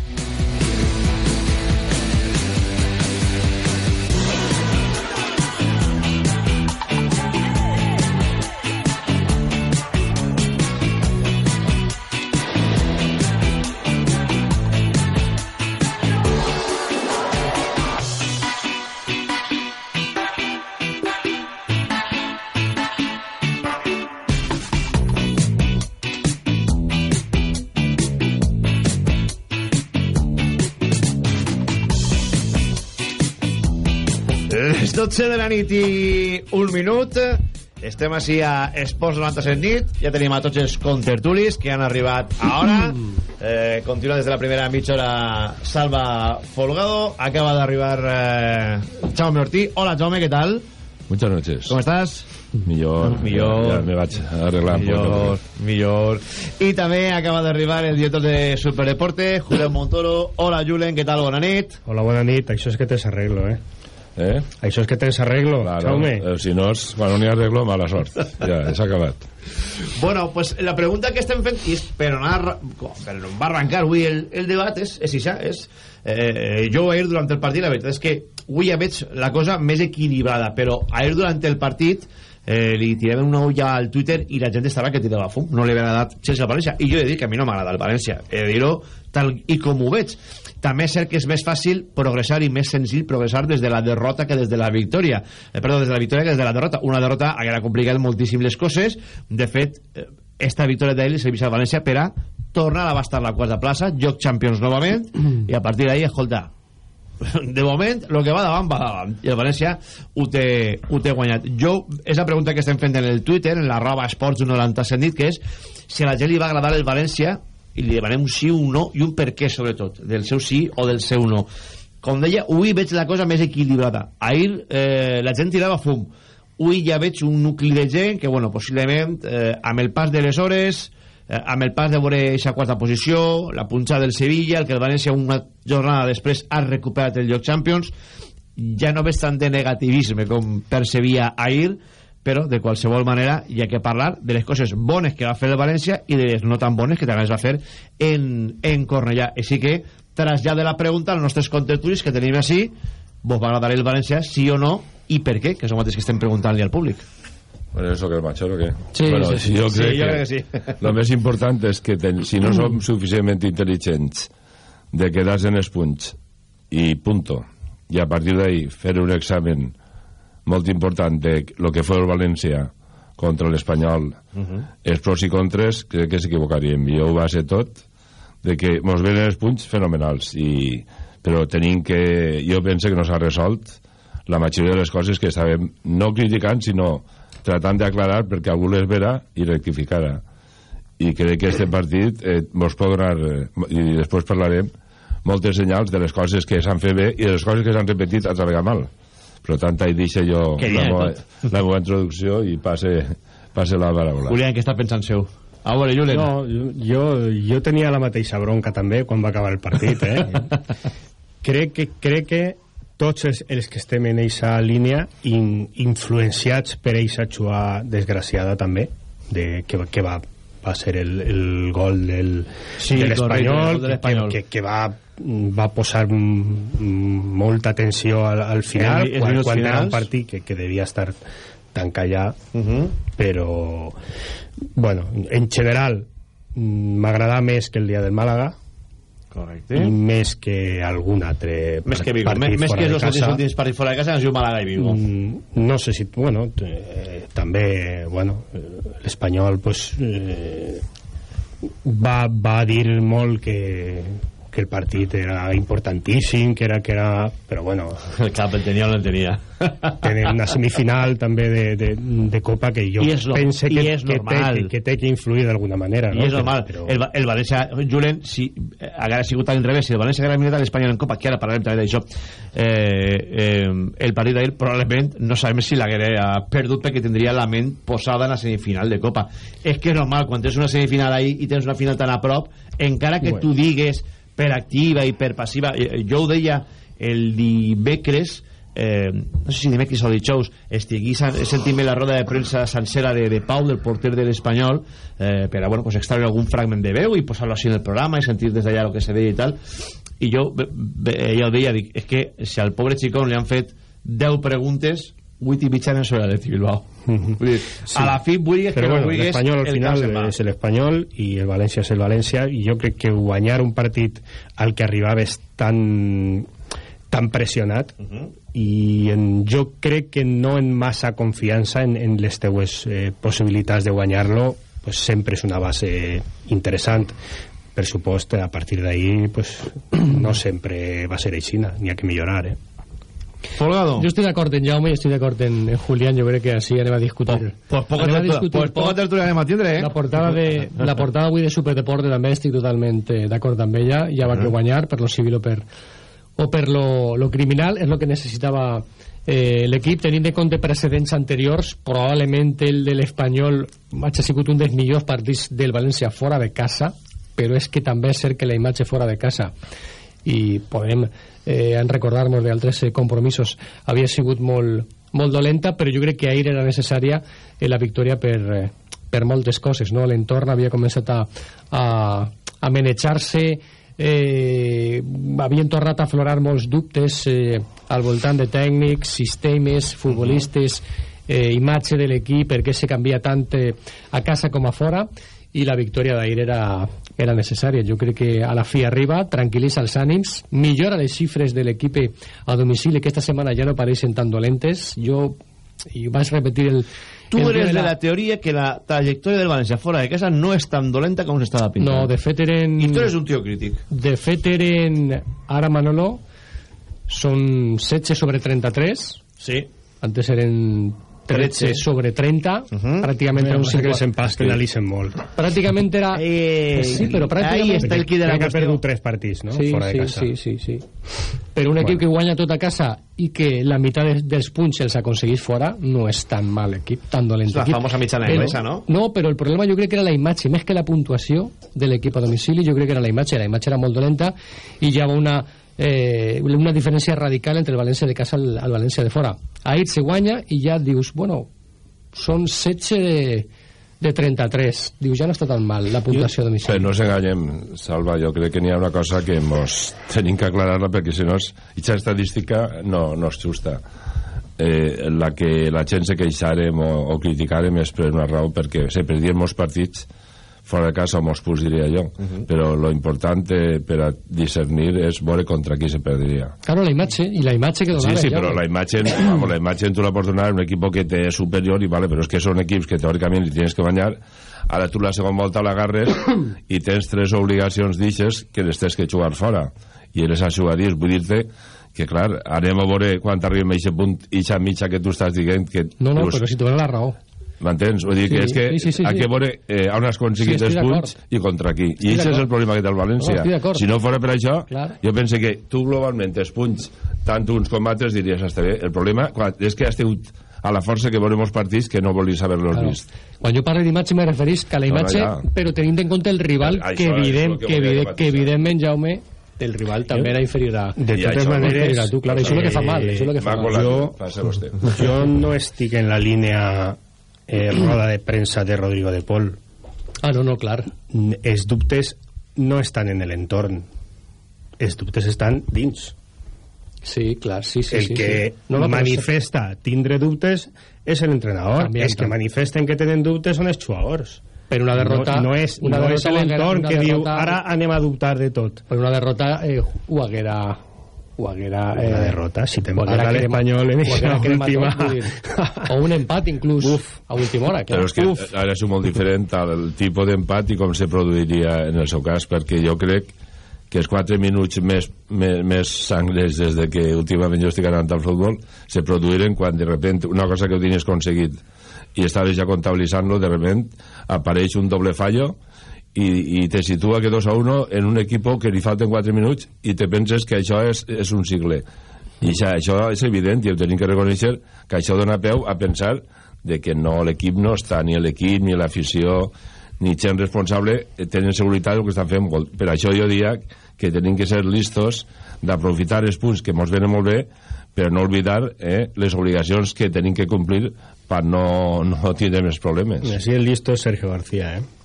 12 de la nit i un minut. Estem així a Esports 97 nit. Ja tenim a tots els contertulis que han arribat a hora. Eh, continua des de la primera mitja hora Salva Folgado. Acaba d'arribar eh, Jaume Ortí. Hola, Jaume, ¿qué tal? Muchas noches. ¿Cómo estás? Millor. Millor. Ja, me vaig arreglant. Millor, millor. I també acaba d'arribar el director de Superdeporte, Julen Montoro. Hola, Julen, què tal? Bona nit. Hola, bona nit. Això és que tens arreglo, eh? Eh? Això és que tens arreglo, Claro, Jaume. eh, si no és, quan no n'hi ha arreglo, mala sort. Ja, és acabat. Bueno, pues la pregunta que estem fent és per anar, com, per on va arrencar avui el, el debat és, és això, és eh, jo ahir durant el partit la veritat és que avui ja veig la cosa més equilibrada però ahir durant el partit eh, li tiraven una ulla al Twitter i la gent estava que tirava fum, no li havia agradat Chelsea al València i jo he de dir que a mi no m'agrada el València he de dir-ho tal i com ho veig també és cert que és més fàcil progressar i més senzill progressar des de la derrota que des de la victòria. Eh, perdó, des de la victòria que des de la derrota. Una derrota haguera complicat moltíssim les coses. De fet, eh, esta victòria d'ahir li serveix al València per a tornar a bastar la quarta plaça, joc Champions novament i a partir d'ahí, escolta de moment, el que va davant va davant. I el València ho té, ho té guanyat. Jo, és la pregunta que estem fent en el Twitter en l'arroba esports 97 nit que és si a la gent li va agradar el València i li demanem un sí, un no i un per què sobretot, del seu sí o del seu no. Com deia, avui veig la cosa més equilibrada. Ahir eh, la gent tirava fum. Avui ja veig un nucli de gent que, bueno, possiblement eh, amb el pas de les hores eh, amb el pas de veure aquesta quarta posició la punxa del Sevilla, el que el València una jornada després ha recuperat el lloc Champions ja no veig tant de negativisme com percebia ahir però de qualsevol manera hi ha que parlar de les coses bones que va fer el València i de les no tan bones que també es va fer en, en Cornellà. Així que trasllade la pregunta als nostres contertulis que tenim així vos va agradar el València, sí o no i per què, que és el mateix que estem preguntant-li al públic. Bueno, eso que es macho, ¿o qué? Sí, bueno, sí, si yo sí, creo yo que, que sí. lo més important és que ten, si no som suficientment intel·ligents de quedar-se en els punts i punto, i a partir d'ahí fer un examen molt important de lo que fue el València contra l'Espanyol, uh -huh. els pros i contres, crec que s'equivocaríem. Jo ho va ser tot, de que mos venen els punts fenomenals, i, però tenim que... Jo penso que no s'ha resolt la majoria de les coses que estàvem no criticant, sinó tratant d'aclarar perquè algú les verà i rectificarà. I crec que este partit eh, mos pot donar, eh, i després parlarem, moltes senyals de les coses que s'han fet bé i de les coses que s'han repetit a treballar mal. Per tant, ahí deixo jo la meva, la meva introducció i passe, passe la paraula. Julián, què està pensant seu? A veure, Julen No, jo, jo tenia la mateixa bronca també quan va acabar el partit, eh? crec, que, crec que tots els, els que estem en aquesta línia in, influenciats per aquesta xua desgraciada també de, que, que va, va ser el, el gol del, Sí, de l'Espanyol que, l'Espanyol. que, que va, va posar molta tensió al, al final Els- els quan, quan era un partit que, que devia estar tancat ja Uh -huh. però bueno, en general m'agrada més que el dia del Màlaga Correcte. i més que algun altre Més que Vigo. Més, més que els casa. últims partits fora de casa han sigut Màlaga i Vigo. Mm, no sé si, bueno, eh, també, bueno, eh, l'Espanyol, pues, eh, va, va dir molt que, que el partit era importantíssim, que era, que era, però bueno, Clar, el tenia o no el tenia. tenen una semifinal també de, de, de Copa que jo és lo- pense que, és que, té, normal. que, que té que influir d'alguna manera. I no? és normal. Però, El, el València, Julen, si eh, haguera sigut a l'inrevés, si el València haguera eliminat l'Espanyol en Copa, que ara parlarem també d'això, eh, eh, el partit d'ahir probablement no sabem si l'haguera perdut perquè tindria la ment posada en la semifinal de Copa. És que és normal, quan tens una semifinal ahí i tens una final tan a prop, encara que Bueno. tu digues per activa i per passiva, eh, jo ho deia el dimecres, eh, no sé si dimecres o dijous estigui sentint la roda de premsa sencera de, de Pau, del porter de l'Espanyol eh, per a bueno, pues, extraure algun fragment de veu i posar-lo així en el programa i sentir des d'allà el que se deia i tal. I jo ja ho deia, dic, és que si al pobre xicón li han fet 10 preguntes 8 i mitja sobre l'Atleti Bilbao uh -huh. dir, sí. a la fi que Però no bueno, vulguis l'Espanyol al el final és l'Espanyol i el València és el València i jo crec que guanyar un partit al que arribaves tan tan pressionat uh -huh. i en, jo crec que no en massa confiança en, en les teues eh, possibilitats de guanyar-lo pues sempre és una base interessant per supost a partir d'ahir pues, no sempre va ser així n'hi ha que millorar eh? Folgado. Jo estic d'acord en Jaume i estic d'acord en, en Julián. Jo crec que així anem a discutir. pues poca Anem a tertúlia- discutir pues poca poc. tertúlia anem a tindre, eh? La portada, de, la portada avui de Superdeporte també estic totalment eh, d'acord amb ella. Ja va que guanyar per lo civil o per, o per lo, lo criminal. És el que necessitava eh, l'equip, tenint en compte precedents anteriors. Probablement el de l'Espanyol ha sigut un dels millors partits del València fora de casa, però és que també és cert que la imatge fora de casa i podem eh, en recordar-nos d'altres eh, compromisos havia sigut molt, molt dolenta però jo crec que ahir era necessària eh, la victòria per, eh, per moltes coses no? l'entorn havia començat a, a, a manejar-se eh, havien tornat a aflorar molts dubtes eh, al voltant de tècnics, sistemes, futbolistes eh, imatge de l'equip per què se canvia tant eh, a casa com a fora i la victòria d'ahir era, era necessària. Jo crec que a la fi arriba, tranquil·litza els ànims, millora les xifres de l'equip a domicili, que esta setmana ja no pareixen tan dolentes. Jo, i vaig repetir el... Tu el eres dia de la teoria que la trajectòria del València fora de casa no és tan dolenta com s'estava pintant. No, de fet eren... I tu eres un tio crític. De fet eren... Ara, Manolo, són 16 sobre 33. Sí. Antes eren 13 13. sobre 30. Pràcticament era un Passa que 50. els empats penalitzen molt Pràcticament era... Eh, sí, però pràcticament... ahí està el de la que ha perdut tres partits no? Sí, fora de sí, casa sí, sí, sí. Però un equip Bueno. que guanya tot a casa i que la meitat de, dels punts els aconseguís fora no és tan mal equip, tan dolent És la equip. famosa mitjana Però- anglesa, no? No, però el problema jo crec que era la imatge, més que la puntuació de l'equip a domicili, jo crec que era la imatge, la imatge era molt dolenta i hi ha una, eh, una diferència radical entre el València de casa al, al València de fora. Ahir se guanya i ja dius, bueno, són 16 de, de 33. Dius, ja no està tan mal la puntuació a domicili. Però no ens enganyem, Salva, jo crec que n'hi ha una cosa que mos tenim que aclarar-la perquè si no, aquesta estadística no, no és justa. Eh, la que la gent se queixarem o, o criticarem és per una raó perquè se perdien molts partits fora de casa o molts punts diria jo però lo important eh, per a discernir és veure contra qui se perdria Claro, la imatge, i la imatge que Sí, donava sí, ja, però la imatge, vamos, la imatge tu la pots donar a un equip que té superior i vale, però és que són equips que teòricament li tienes que guanyar ara tu la segona volta l'agarres i tens tres obligacions d'ixes que les tens que jugar fora. I has jugat dins, vull dir-te que clar, anem a veure quan arribem a aquest punt i a mitja que tu estàs dient que No, no, dius, però si tu la raó. M'entens? Vull dir Sí, que és que sí, sí, sí, a sí. que veure eh, on has aconseguit Sí, els punts i contra qui. Estic I aquest és el problema que té el No, València. d'acord. si no fora per això, Clar. jo penso que tu globalment els punts, tant uns com altres, diries està bé. El problema quan, és que has tingut a la força que veurem els partits que no volies haver-los Claro. vist. Quan jo parlo d'imatge me referís que a la No, no, imatge, ja. però tenint en compte el rival, Això que, evident, el que que, evident, que evidentment, Jaume, el rival també era inferior a... de I totes això- maneres a tu, claro, això és el que fa mal, això és el que fa mal. Jo- jo no estic en la línia eh, roda de premsa de Rodrigo de Pol Ah, no, no, clar. Els dubtes no estan en l'entorn els dubtes estan dins. Sí, clar, sí, sí. el sí, que sí. No, no, però manifesta tindre dubtes és l'entrenador els que manifesten que tenen dubtes són els jugadors. Per una derrota... no, no és, una no derrota és l'entorn que diu derrota- ara anem a dubtar de tot Per una derrota eh, ho haguera... Ho haguera... Eh, una derrota si t'empata l'Espanyol en aquesta última. O un empat, inclús, Uf. a última hora. Però és que Uf. ara és molt diferent al tipus d'empat i com se produiria en el seu cas, perquè jo crec que els 4 minuts més, més, més sangres des de que últimament jo estic anant al futbol se produïren quan de repente una cosa que ho tenies aconseguit i estaves ja comptabilitzant-lo, de repente apareix un doble fallo i, i te situa que 2 a 1 en un equip que li falten 4 minuts i te penses que això és, és un cicle. I això, això és evident i ho tenim que reconèixer que això dona peu a pensar de que no l'equip no està ni l'equip ni l'afició ni gent responsable eh, tenen seguretat del que estan fent. Per això jo diria que tenim que ser listos d'aprofitar els punts que ens venen molt bé però no oblidar eh, les obligacions que tenim que complir per no, no tindre més problemes. Así el listo es Sergio García, ¿eh?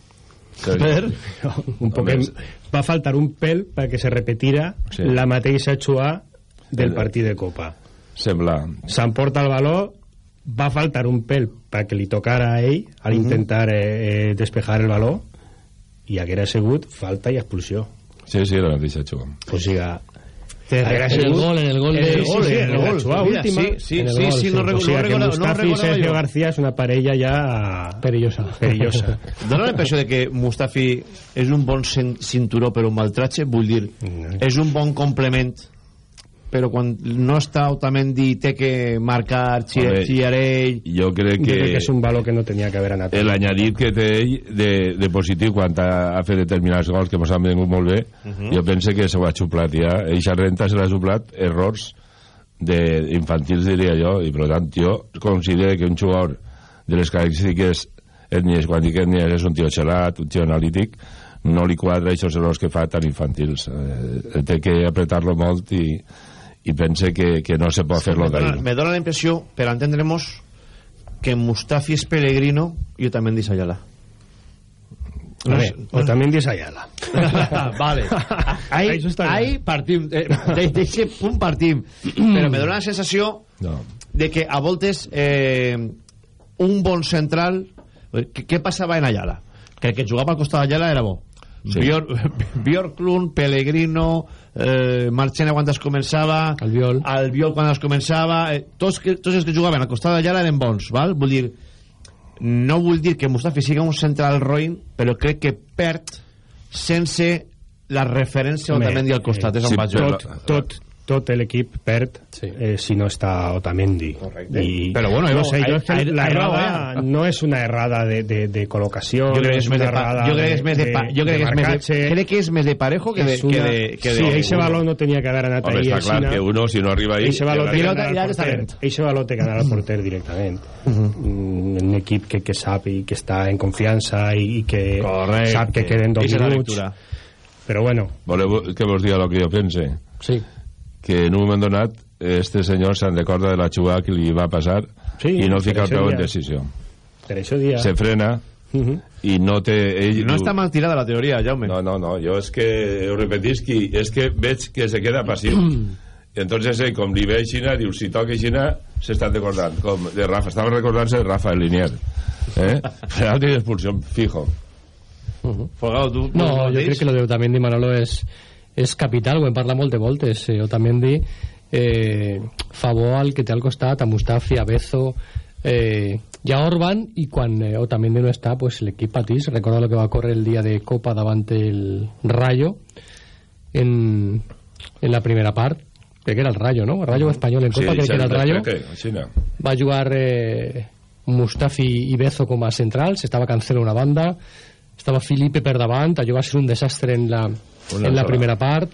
Per? un poc Home, va faltar un pèl perquè se repetira Sí. la mateixa jugada del El- partit de Copa. sembla S'emporta el valor, va faltar un pèl perquè li tocara a ell al intentar eh, eh, despejar el valor i haguera sigut falta i expulsió. sí, sí, la mateixa juga O siga, Te En el gol, en el gol en de... el gol, sí, en el gol. última. sí, sí, sí, gol, sí, sí. no, o recu- sea no que recorda- no Mustafi y Sergio. García es una parella ya Perillosa. perillosa. Dóna la impressió de que Mustafi és un bon cin- cinturó per un maltratge, vull dir, és un bon complement però quan no està Otamendi té que marcar, Home, xillar ell jo crec Yo que, creo que es un valor que no tenía que haber anat. el añadit que té ell de, de positiu quan ha, ha fet determinats gols que ens han vingut molt bé jo pense que se ho ha xuplat ja. Eixa renta se l'ha xuplat errors de infantils diria jo i per tant jo considero que un jugador de les característiques ètnies quan dic ètnies és un tio xelat un tio analític no li quadra aquests errors que fa tan infantils. Eh, té que apretar-lo molt i, i pense que, que no se pot fer-lo me dona, d'ahir me dona la impressió, per entendremos que Mustafi és Pellegrino i Otamendi és Ayala A ver, o también dice Ayala. vale. Ahí, ahí partim. Eh, de, de ese punt partim. Però me dona la sensació no. de que a voltes eh, un bon central... Què, què passava en Ayala? Que el que jugava al costat d'Ayala era bo. Sí. Bjor, Bjorklund, Pellegrino, eh, Marchena quan es començava, Albiol. Albiol quan es començava, eh, tots, que, tots els que jugaven al costat d'Ayala eren bons, val? Vull dir, no vull dir que Mustafi siga un central roïn, però crec que perd sense la referència Home, Otamendi al costat, és on sí, vaig tot, tot, tot l'equip perd Sí. eh, si no està Otamendi. Correcte. I, Però bueno, no jo- sé, jo ahí- la errada no és una errada de, de, de col·locació, jo crec que no és més de, pa, errada jo crec que és més de, pa, jo crec que és més de, crec que és més de parejo que de, una- que de, que de sí, ese balón no tenia que haver anat Home, ahí està clar Xina. que uno, si no arriba ahí... Eixe valor té que anar al porter. Eixe valor té que anar al porter directament. Mm, Un equip que, que sap i que està en confiança i, i que Correcte. sap que queden dos minuts. Però bueno, Voleu que vos diga el que jo pense? Sí. Que en un moment donat este senyor se'n recorda de la jugada que li va passar Sí, i no fica el peu en decisió. per això dia... Se frena Mhm. i no té... Ell No diu- està mal tirada la teoria, Jaume. No, no, no, jo és que ho repetisc és que veig que se queda passiu. I entonces ell, com li ve Xina, diu, si toca Xina, s'estan recordant, com de Rafa, estava recordant-se de Rafa, el linier. Eh? Penalti d'expulsió, fijo. Folgado, tu, No, tu jo dius? crec que lo de Otamendi, Manolo, és, és capital, ho hem parlat molt de voltes. Eh, Otamendi eh, fa bo al que té al costat, a Mustafi, a Bezo, eh, i a Orban, i quan eh, Otamendi no està, pues, l'equip patís. Recorda lo que va córrer el dia de Copa davant el Rayo, en, en la primera part, crec que era el Rayo, no? El Rayo Espanyol en Copa, crec que era el Rayo. Va jugar eh, Mustafi i Bezo com a centrals, estava Cancelo una banda, estava Felipe per davant, allò va ser un desastre en la, en la sola. primera part.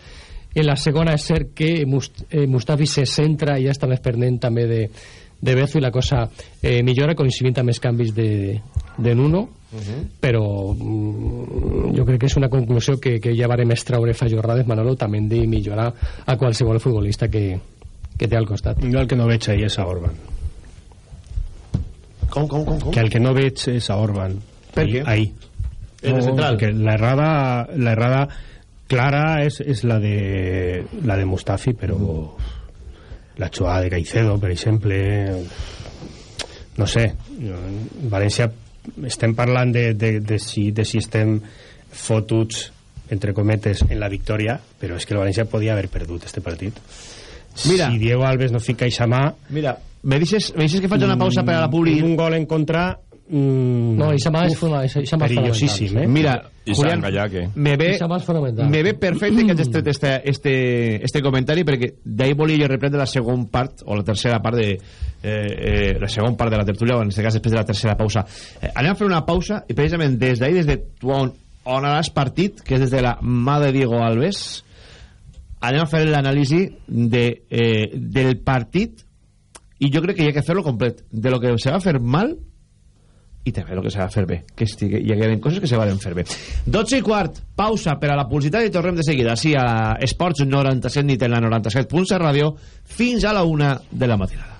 En la segona és cert que Must, eh, Mustafi se centra i ja està més perdent també de, de Bezo i la cosa eh, millora coincidint amb els canvis de, de Nuno però mm, jo crec que és una conclusió que, que ja varem extraure fa jornades Manolo també de millorar a qualsevol futbolista que, que té al costat Jo el que no veig ahí és a Orban. Com, com, com, com? Que el que no veig és a Orban. Per Ahí- què? En el central. Que la errada, la errada clara es, es la de la de Mustafi, pero la jugada de Caicedo, per exemple, no sé, València estem parlant de, de, de, si, de si estem fotuts entre cometes en la victòria però és que el València podia haver perdut este partit Mira. si Diego Alves no fica eixa mà Mira, me dices, me dices que faig una pausa per a la publi. un gol en contra mm, no, i mà és, funa- mà és perillosíssim eh? Mira, Julián, me ve, me ve perfecte que hagis tret este, este, este comentari perquè d'ahir volia jo reprendre la segona part o la tercera part de eh, eh, la segona part de la tertúlia o en aquest cas després de la tercera pausa. Eh, anem a fer una pausa i precisament des d'ahir des de tu on, on has partit que és des de la mà de Diego Alves anem a fer l'anàlisi de, eh, del partit i jo crec que hi ha que fer-lo complet. De lo que se va fer mal i també el que s'ha de fer bé que estigui, hi hagueren coses que se van fer bé. 12 i quart, pausa per a la publicitat i tornem de seguida, sí, a Esports 97 nit en la 97.7 ràdio fins a la una de la matinada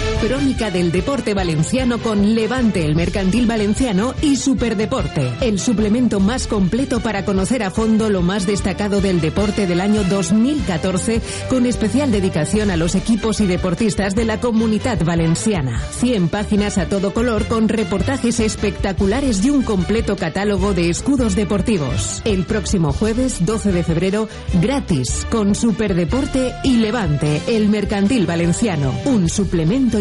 Crónica del deporte valenciano con Levante, el mercantil valenciano y Superdeporte, el suplemento más completo para conocer a fondo lo más destacado del deporte del año 2014, con especial dedicación a los equipos y deportistas de la comunidad valenciana. 100 páginas a todo color con reportajes espectaculares y un completo catálogo de escudos deportivos. El próximo jueves 12 de febrero, gratis, con Superdeporte y Levante, el mercantil valenciano, un suplemento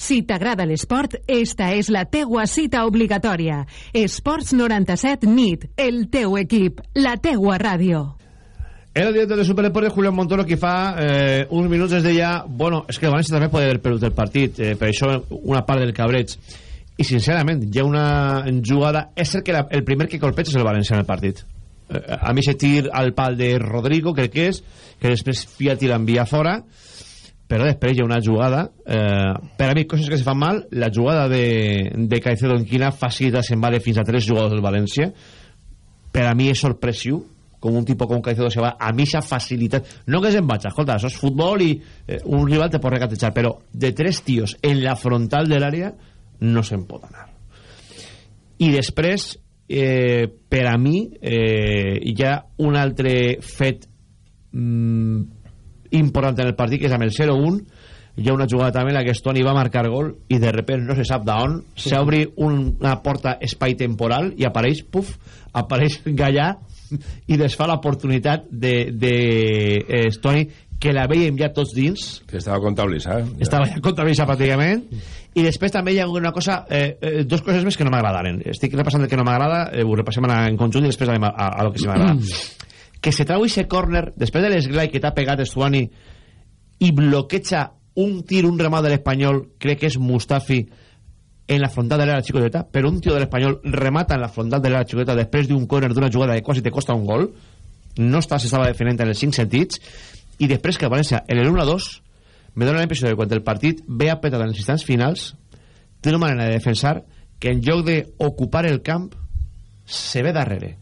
Si t'agrada l'esport, esta és la teua cita obligatòria. Esports 97 NIT, el teu equip, la teua ràdio. El director de Superdeportes, Julián Montoro, que fa eh, uns minuts es deia bueno, és que el València també pot haver perdut el partit, eh, per això una part del cabreig. I sincerament, hi ha una jugada... És cert que la, el primer que colpeja és el València en el partit. Eh, a mi se tir al pal de Rodrigo, crec que és, que després Fiat l'envia fora, però després hi ha una jugada eh, per a mi coses que se fan mal la jugada de, de Caicedo en quina facilitat se'n va de fins a tres jugadors del València. Per a mi és sorpressiu com un tipus com Caicedo se va a mitja facilitat. No que se'n vaig, escolta, això és futbol i eh, un rival te pot recatejar però de tres tios en la frontal de l'àrea no se'n pot anar. I després eh, per a mi eh, hi ha un altre fet mm, important en el partit que és amb el 0-1 hi ha una jugada també en la que Stoni va marcar gol i de repente no se sap d'on s'obri un, una porta espai temporal i apareix, puf, apareix Gallà i desfà l'oportunitat de, de eh, Stoni que la veiem ja tots dins. Que estava comptabilitzat ja. estava ja comptabilitzat pràcticament. I després també hi ha una cosa eh, eh, dos coses més que no m'agradaren estic repassant el que no m'agrada eh, ho repassem en conjunt i després anem a, a, a lo que sí m'agrada que se trau ese córner després de l'esglai que t'ha pegat Estuani i bloqueja un tir, un remat de l'Espanyol crec que és Mustafi en la frontal de l'era xicoteta però un tio de l'Espanyol remata en la frontal de l'era xicoteta després d'un córner d'una jugada que quasi te costa un gol. No està, s'estava defendent en els 5 sentits i després que València en el 1-2 me dóna la impressió que quan el partit ve apretat en els instants finals té una manera de defensar que en lloc d'ocupar el camp se ve darrere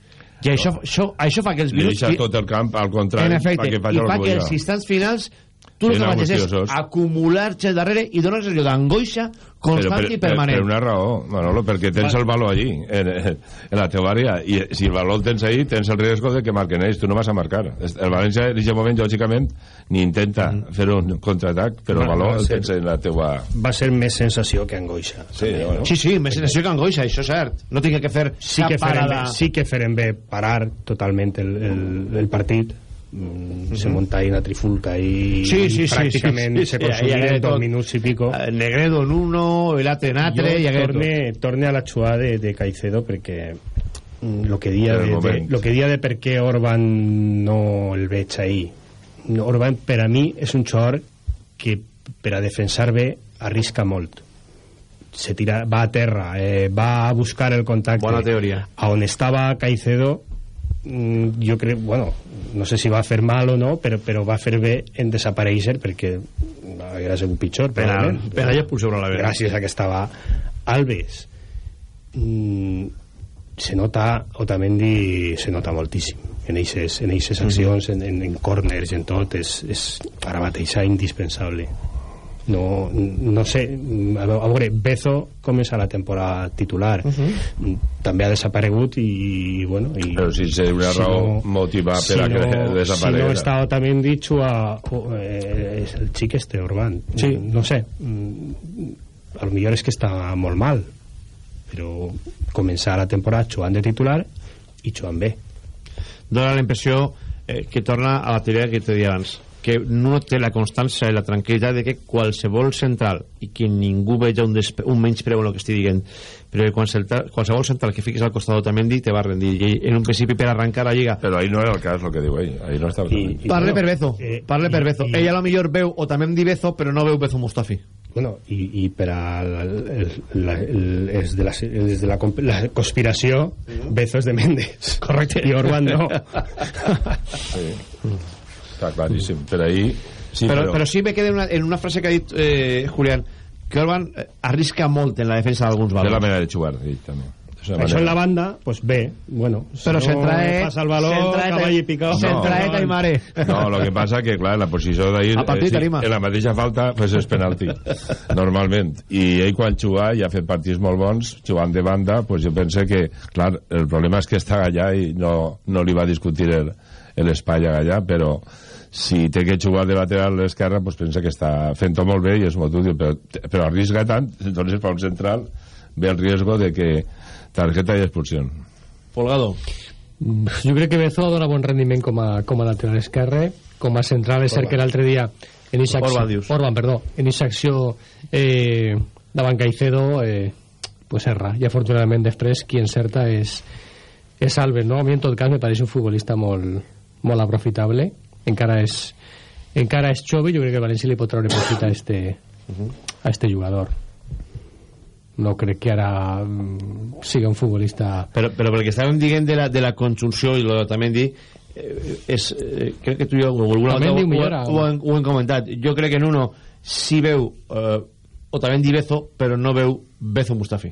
i això, això, això fa que els li minuts... deixa tot el camp al contrari En efecte, perquè i faci fa que el els instants finals tu el Ben que facis és angustiosos. acumular gent darrere i donar allò d'angoixa constant per, i permanent. Per, per una raó, Manolo, perquè tens el valor allí, en, en la teva àrea, i si el valor el tens ahí, tens el riesgo de que marquen ells, tu no vas a marcar. El València, en aquest moment, lògicament, ni intenta Mm. fer un contraatac, però el Va- valor va el ser- tens en la teua... Va ser més sensació que angoixa. Sí, també, bueno. Sí, sí, més sensació que angoixa, això és cert. No tinc que fer sí cap que farem bé, parada. sí que farem bé parar totalment el, el, el partit mm, se munta ahí una trifulca i, Sí, sí, i sí, pràcticament sí, sí, se hagué en dos tot. minuts i pico. Eh, Negredo en uno, el altre en altre, i jo torne, torne a la xua de, de Caicedo perquè mm, lo que dia de, de, lo que dia de per què Orban no el veig ahí. Orban per a mi és un xor que per a defensar bé arrisca molt. Se tira, va a terra eh, va a buscar el contacte Bona teoria. a on estava Caicedo jo crec, bueno no sé si va fer mal o no però, però va fer bé en desaparèixer perquè hauria sigut pitjor Per a- per a ella expulsió a la vera. gràcies a que estava Alves. Mm, se nota Otamendi se nota moltíssim en eixes, en eixes accions en, en, en corners, en tot és, és ara mateix indispensable no, no sé. A veu- a veure, Bezo comença la temporada titular. Mm, també ha desaparegut i, i bueno i, Però si és una raó motiva per a que desapareguera. si no està Otamendi Chua, o, eh, és el xic este Orban. Sí. no sé. Mm, a lo millor és que està molt mal. Però començar la temporada jugant de titular i jugant bé. Dona la impressió eh, que torna a la teoria que te deia abans que no té la constància i la tranquil·litat de que qualsevol central i que ningú veja un, un menys preu en el que estic dient però que qualsevol, qualsevol central que fiquis al costat d'Otamendi te va rendir. I en un principi per arrencar la lliga Però ahí no era el cas, el que diu ell. Ahí no estava... I, parle per Bezo eh, parle per i- Bezo. i- ella a lo millor veu Otamendi Bezo però no veu Bezo Mustafi. Bueno, i, i per a la, els de la, els de la, la conspiració Bezo és de Mendes. Correcte. I Orban no. Sí. Està claríssim. Per ahí... Sí, però, però, però sí me queda una, en una frase que ha dit eh, Julián que Orban eh, arrisca molt en la defensa d'alguns de la valors manera de jugar, ell també. És això manera- en la banda, pues bé bueno, Però si no Centraet- passa el baló, Centraet- cavall i picao Centraet i mare. No, lo que passa que, clar, la posició d'ahir... A partir de tarima. en la mateixa falta, pues és penalti, normalment. I ell, quan juga, i ha fet partits molt bons, jugant de banda, pues jo pense que, clar, el problema és que està allà i no, no li va discutir el- l'espai a allà, però si té que jugar de lateral a l'esquerra, pues pensa que està fent-ho molt bé i és molt útil, però, però arrisca tant, entonces per un central ve el riesgo de que tarjeta i expulsió. Folgado Jo crec que Bezo dona bon rendiment com a, com a lateral esquerre, com a central és cert que l'altre dia en eixa acció, Orban, dius. Orban, perdó, en eixa acció eh, davant Caicedo eh, pues erra, i afortunadament després qui encerta és, és Alves, no? A mi en tot cas me pareix un futbolista molt, molt aprofitable, encara és encara és jove, jo crec que el València li pot treure profit a este, a este jugador. No crec que ara mm, siga un futbolista. Però, però pel que estàvem dient de la, de la conjunció i lo de Otamendi eh, és, eh, crec que tu i jo alguna Otamendi ho, millora. ho, ho, hem, ho hem comentat. Jo crec que en uno sí veu eh, Otamendi Bezo però no veu Bezo Mustafi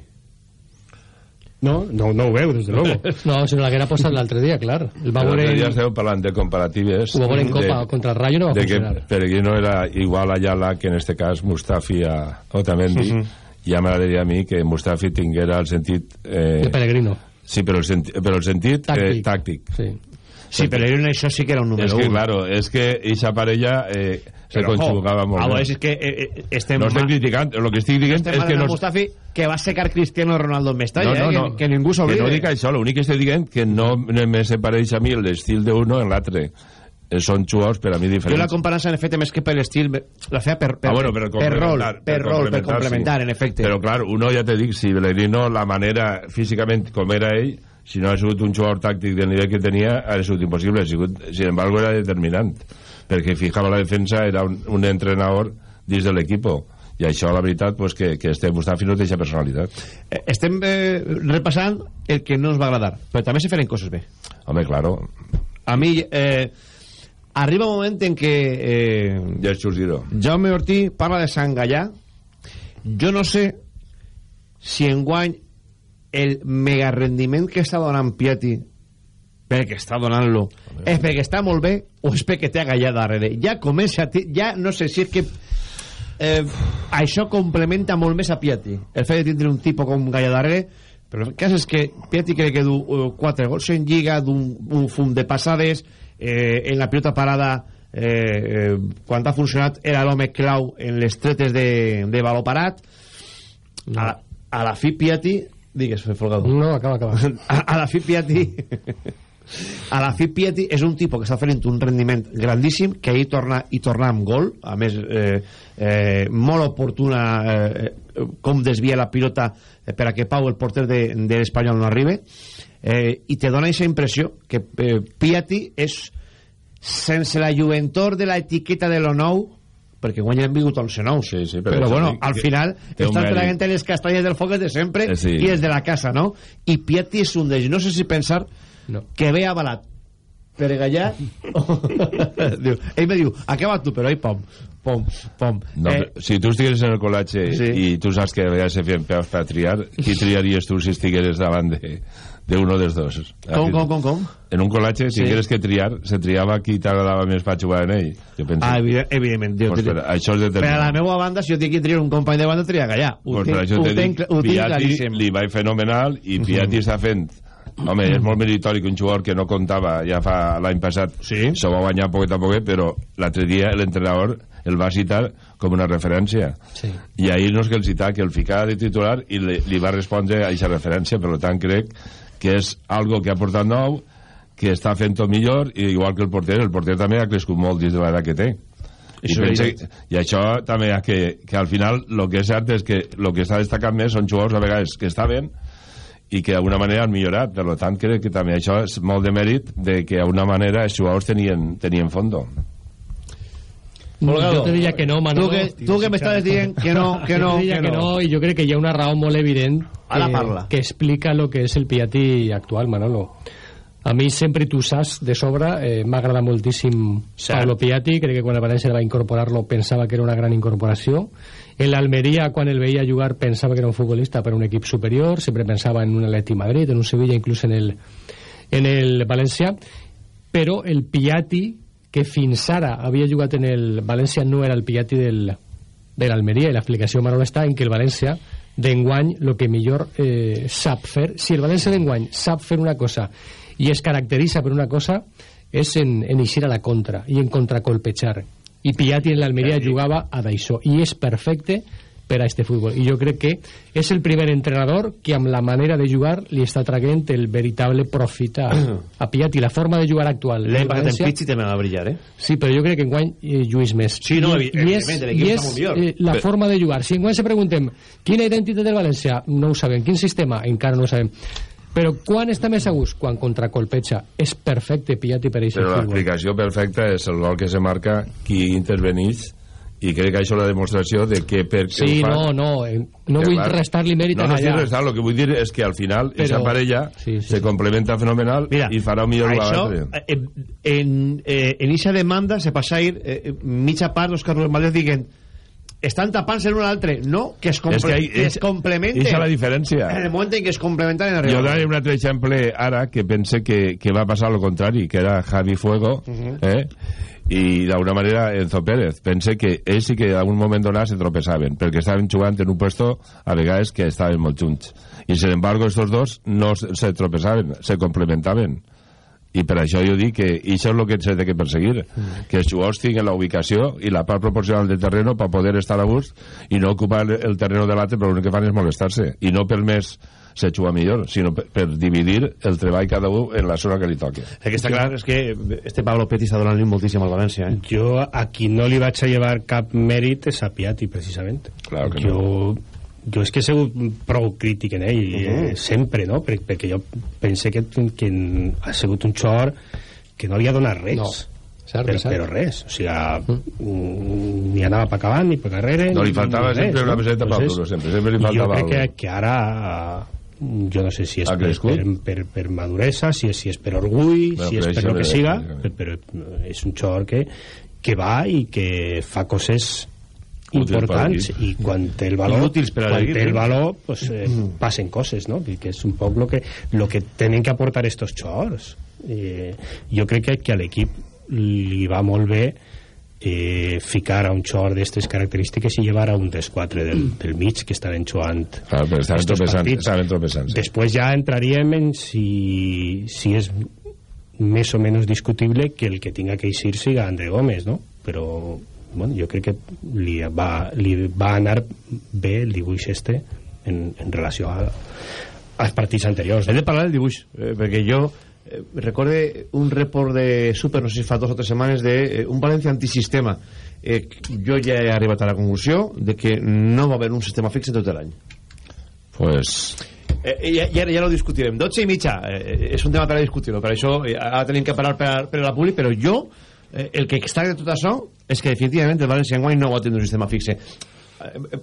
no, no, no ho veu, des de luego No, sinó la que era posat l'altre dia, clar. El va veure ja en, esteu parlant de comparatives ho va veure en de- Copa contra el Rayo no va de que funcionar. Peregrino era igual a Ayala que en este cas Mustafi a Otamendi Mhm. ja m'agradaria a mi que Mustafi tinguera el sentit eh, de Pellegrino. sí, però el, senti però el sentit Tàctic. Eh, tàctic Sí. sí, però això sí que era un número és que, 1 claro, és que eixa parella eh, se Però, conjugava molt a bé és que eh, eh, estem no estic ma- criticant, el que estic dient estem és que parlant no, de Mustafi que va secar Cristiano Ronaldo en Mestalla no, no, eh, no, que, que ningú que s'oblide no dic això, l'únic que estic dient que no me separeix a mi l'estil d'uno en l'altre són jugadors per a mi jo la diferents comparança en efecte més que per l'estil la feia per, per, ah, bueno, per, per rol per, rol, per complementar sí. en efecte Però, clar, uno, ja te dic, si Bellegrino, la manera, físicament, com era ell, si no ha sigut un jugador tàctic del nivell que tenia, ha sigut impossible. Ha sigut, sin embargo, era determinant, perquè fijava la defensa, era un, un entrenador dins de l'equip. I això, la veritat, pues, que, que este Mustafi no té aquesta personalitat. Eh, estem eh, repassant el que no ens va agradar però també se feren coses bé Home, claro, a mi eh, arriba un moment en què eh, ja és just dir-ho. Jaume Ortí parla de Sant Gallà jo no sé si enguany el mega rendiment que està donant Piatti perquè està donant-lo. És perquè està molt bé o és perquè té a Gallà darrere. Ja comença ja no sé si és que eh, això complementa molt més a Piatti. El fet de tindre un tipus com Gallà darrere però el cas és que Piatti crec que du uh, quatre gols en lliga d'un un fum de passades eh, en la pilota parada eh, eh, quan ha funcionat era l'home clau en les tretes de, de baló parat. A, a la fi Piatti digues Folgado No, acaba, acaba. a, a la fi Piatti a la fi Piatti és un tipus que està fent un rendiment grandíssim que ahir torna, i torna amb gol. A més eh, eh, molt oportuna eh, com desvia la pilota eh, per a que Pau el porter de, de l'Espanyol no arribi eh, i te dona aquesta impressió que eh, Piatti és sense la lluentor de la etiqueta de lo nou perquè guany han vingut 11 nous sí, sí, però, això bueno, al final estan traient les castanyes del foc de sempre Eh, sí. i és de la casa, no? i Piatti és un d'ells. No sé si pensar No. que ve avalat per Gallà diu, ell me diu, acaba tu però ell pom, pom, pom No, eh, si tu estigueres en el col·latge Sí. i tu saps que a vegades se feien peus per triar, qui triaries tu si estigueres davant de, de uno dels dos? com, com, com, com? En un col·latge, si Sí. tingueres que triar, se triava qui t'agradava més per jugar en ell. Jo penso. Ah, evident, evidentment jo Pues per, això és per a la meva banda si jo tinc que triar un company de banda triar Gallà ho, Pues tinc, ho, tinc, ho tinc Piatti claríssim li va fenomenal i Piatti està fent home, és molt meritori que un jugador que no comptava ja fa l'any passat sí. se va guanyar poquet a poquet però l'altre dia l'entrenador el va citar com una referència Sí. i ahir no és que el citar que el ficava de titular i li, li va respondre a aquesta referència per tant crec que és algo que ha portat nou que està fent tot millor i igual que el porter, el porter també ha crescut molt dins de l'edat que té i, Això pense, és i això també que, que al final el que és cert és que el que està destacant més són jugadors a vegades que estaven i que d'alguna manera han millorat per tant crec que també això és molt de mèrit de que d'alguna manera els jugadors tenien, tenien fondo Folgado. Jo te diria que no, Manolo. tu que, tu que m'estaves dient que no, que no, que que no. no, i jo crec que hi ha una raó molt evident Ara que, parla. que explica lo que és el Piatti actual, Manolo. A mi sempre, tu saps, de sobre, eh, m'agrada moltíssim Cert. Pablo Piatti, crec que quan el València va incorporar-lo pensava que era una gran incorporació. En l'Almeria, quan el veia jugar, pensava que era un futbolista per un equip superior, sempre pensava en un Atleti Madrid, en un Sevilla, inclús en el, en el València, però el Piatti, que fins ara havia jugat en el València, no era el Piatti del, de l'Almeria, i l'explicació, Manolo, està en que el València d'enguany el que millor eh, si el València d'enguany sap fer una cosa i es caracteritza per una cosa és en, en eixir a la contra i en contracolpejar i Piatti en l'Almeria jugava a d'això i és perfecte per a este futbol i jo crec que és el primer entrenador que amb la manera de jugar li està traient el veritable profit a, a Piatti la forma de jugar actual del passat en Pizzi també va brillar eh? Sí, però jo crec que enguany eh, lluís més. Sí, no, I, i és, i és eh, la Però- forma de jugar. Si enguany se preguntem quina identitat del València, no ho sabem. Quin sistema, encara no ho sabem. Però quan està més a gust? Quan contracolpeja. És perfecte Piatti per això. però l'explicació perfecta és el gol que se marca qui intervenís i crec que això és la demostració de que per què Sí, fa no, no, eh, no vull restar-li mèrit no, a no restant, el que vull dir és que al final Però- esa parella Sí, sí. se complementa fenomenal Mira, i farà un millor això, l'altre eh, en, eh, en eixa demanda se passa a ir eh, mitja part dels Carlos Valdés dient estan tapant-se l'un a l'altre no, que es, comple És que que es complementen eixa la diferència. en el moment en què es complementen en jo arriba daré un altre exemple ara que pense que, que va passar lo contrari que era Javi Fuego Mhm. eh? i d'alguna manera Enzo Pérez pense que ells sí que en algun moment donat se tropeçaven perquè estaven jugant en un puesto a vegades que estaven molt junts i sin embargo estos dos no se se tropeçaven se complementaven i per això jo dic que això és el que s'ha de que perseguir que els jugadors tinguin la ubicació i la part proporcional del terreno per poder estar a gust i no ocupar el, terreno de l'altre però l'únic que fan és molestar-se i no per més se juga millor sinó per, per dividir el treball cada un en la zona que li toqui el que està clar és que este Pablo Piatti està donant-li moltíssim al València eh? Jo a qui no li vaig a llevar cap mèrit és a Piatti, precisament. Claro que jo, jo és que he sigut prou crític en ell, Mhm. eh, sempre, no? Per, perquè jo pense que, que ha sigut un xor que no li ha donat res. No. Cert, però, cert. però res, o sigui, mm. ni anava per acabant ni per carrere No, li ni- faltava ni sempre res, una no? peseta pel Entonces, duro, sempre, sempre li jo faltava crec que, que ara jo no sé si és per, per, per, per maduresa, si és, si és per orgull, Bueno, si és per lo que siga, però, però és un xor que, que va i que fa coses importants i quan té el valor I útils per a quan té el valor pues, eh, passen coses no? Que és un poc lo que, lo que tenen que aportar estos xors eh, jo crec que, que a l'equip li va molt bé eh, ficar a un xor d'aquestes característiques i llevar a un dels quatre del, del mig que estaven tropeçant, tropeçant sí. Després ja entraríem en si, si és més o menys discutible que el que tinga que eixir siga André Gómez, no? Però bueno, jo crec que li va, li va anar bé el dibuix este en, en relació a, als partits anteriors. hem de parlar del dibuix eh, perquè jo eh, recorde un report de Super, no sé si fa dos o tres setmanes de eh, un València antisistema eh, jo ja he arribat a la conclusió de que no va haver un sistema fix en tot l'any pues Eh, ja, ja, ja lo discutirem. 12 i mitja. Eh, és un tema per a discutir-lo. Per això eh, ara tenim que parar per, a- per a la publi, però jo eh, el que està de tot això és que definitivament el València enguany no va tenir un sistema fixe eh, eh,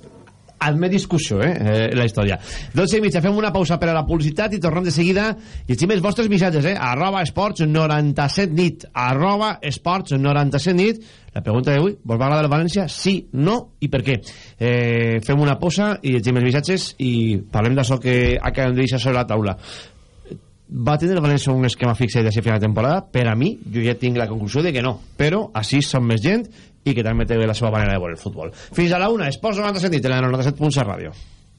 admet discussió, eh, eh, la història. 12 i mitja, fem una pausa per a la publicitat i tornem de seguida i llegim els vostres missatges, eh, arroba esports 97 nit, arroba esports 97 nit. La pregunta d'avui, vos va agradar el València? Sí, no i per què? Eh, fem una pausa i llegim els missatges i parlem d'això que acabem de deixar sobre la taula va tindre el València un esquema fixe de final de temporada? Per a mi, jo ja tinc la conclusió de que no. Però així som més gent i que també té la seva manera de veure el futbol. Fins a la una, Esports 97 i la 97.7 Ràdio.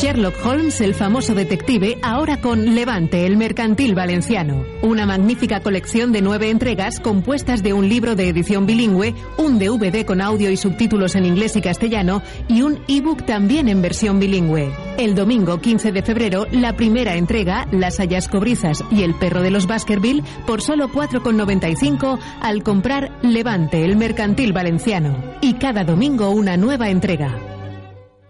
Sherlock Holmes, el famoso detective, ahora con Levante, el mercantil valenciano. Una magnífica colección de nueve entregas compuestas de un libro de edición bilingüe, un DVD con audio y subtítulos en inglés y castellano y un ebook también en versión bilingüe. El domingo 15 de febrero, la primera entrega, Las hayas cobrizas y El perro de los Baskerville, por solo 4,95 al comprar Levante, el mercantil valenciano. Y cada domingo una nueva entrega.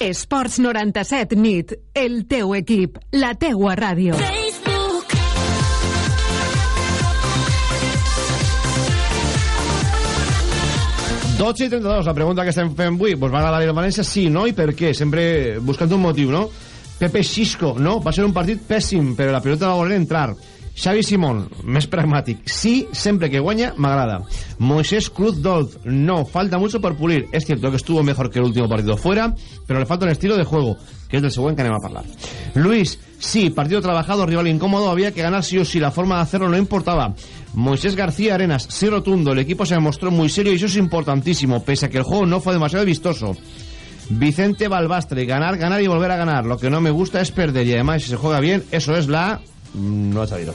Esports 97 nit, el teu equip, la teua ràdio. 12 i 32, la pregunta que estem fent avui, vos va agradar el València? Sí, no? I per què? Sempre buscant un motiu, no? Pepe Xisco, no? Va ser un partit pèssim, però la pilota va voler entrar. Xavi Simón, més pragmàtic. Sí, sempre que guanya, m'agrada. Moisés Cruz Dold, no, falta mucho por pulir. Es cierto que estuvo mejor que el último partido fuera, pero le falta un estilo de juego, que es del següent que anem a parlar. Luis, sí, partido trabajado, rival incómodo, había que ganar sí o sí, la forma de hacerlo no importaba. Moisés García Arenas, sí rotundo, el equipo se demostró muy serio y eso es importantísimo, pese a que el juego no fue demasiado vistoso. Vicente Balbastre, ganar, ganar y volver a ganar. Lo que no me gusta es perder y además si se juega bien, eso es la... No ha salido.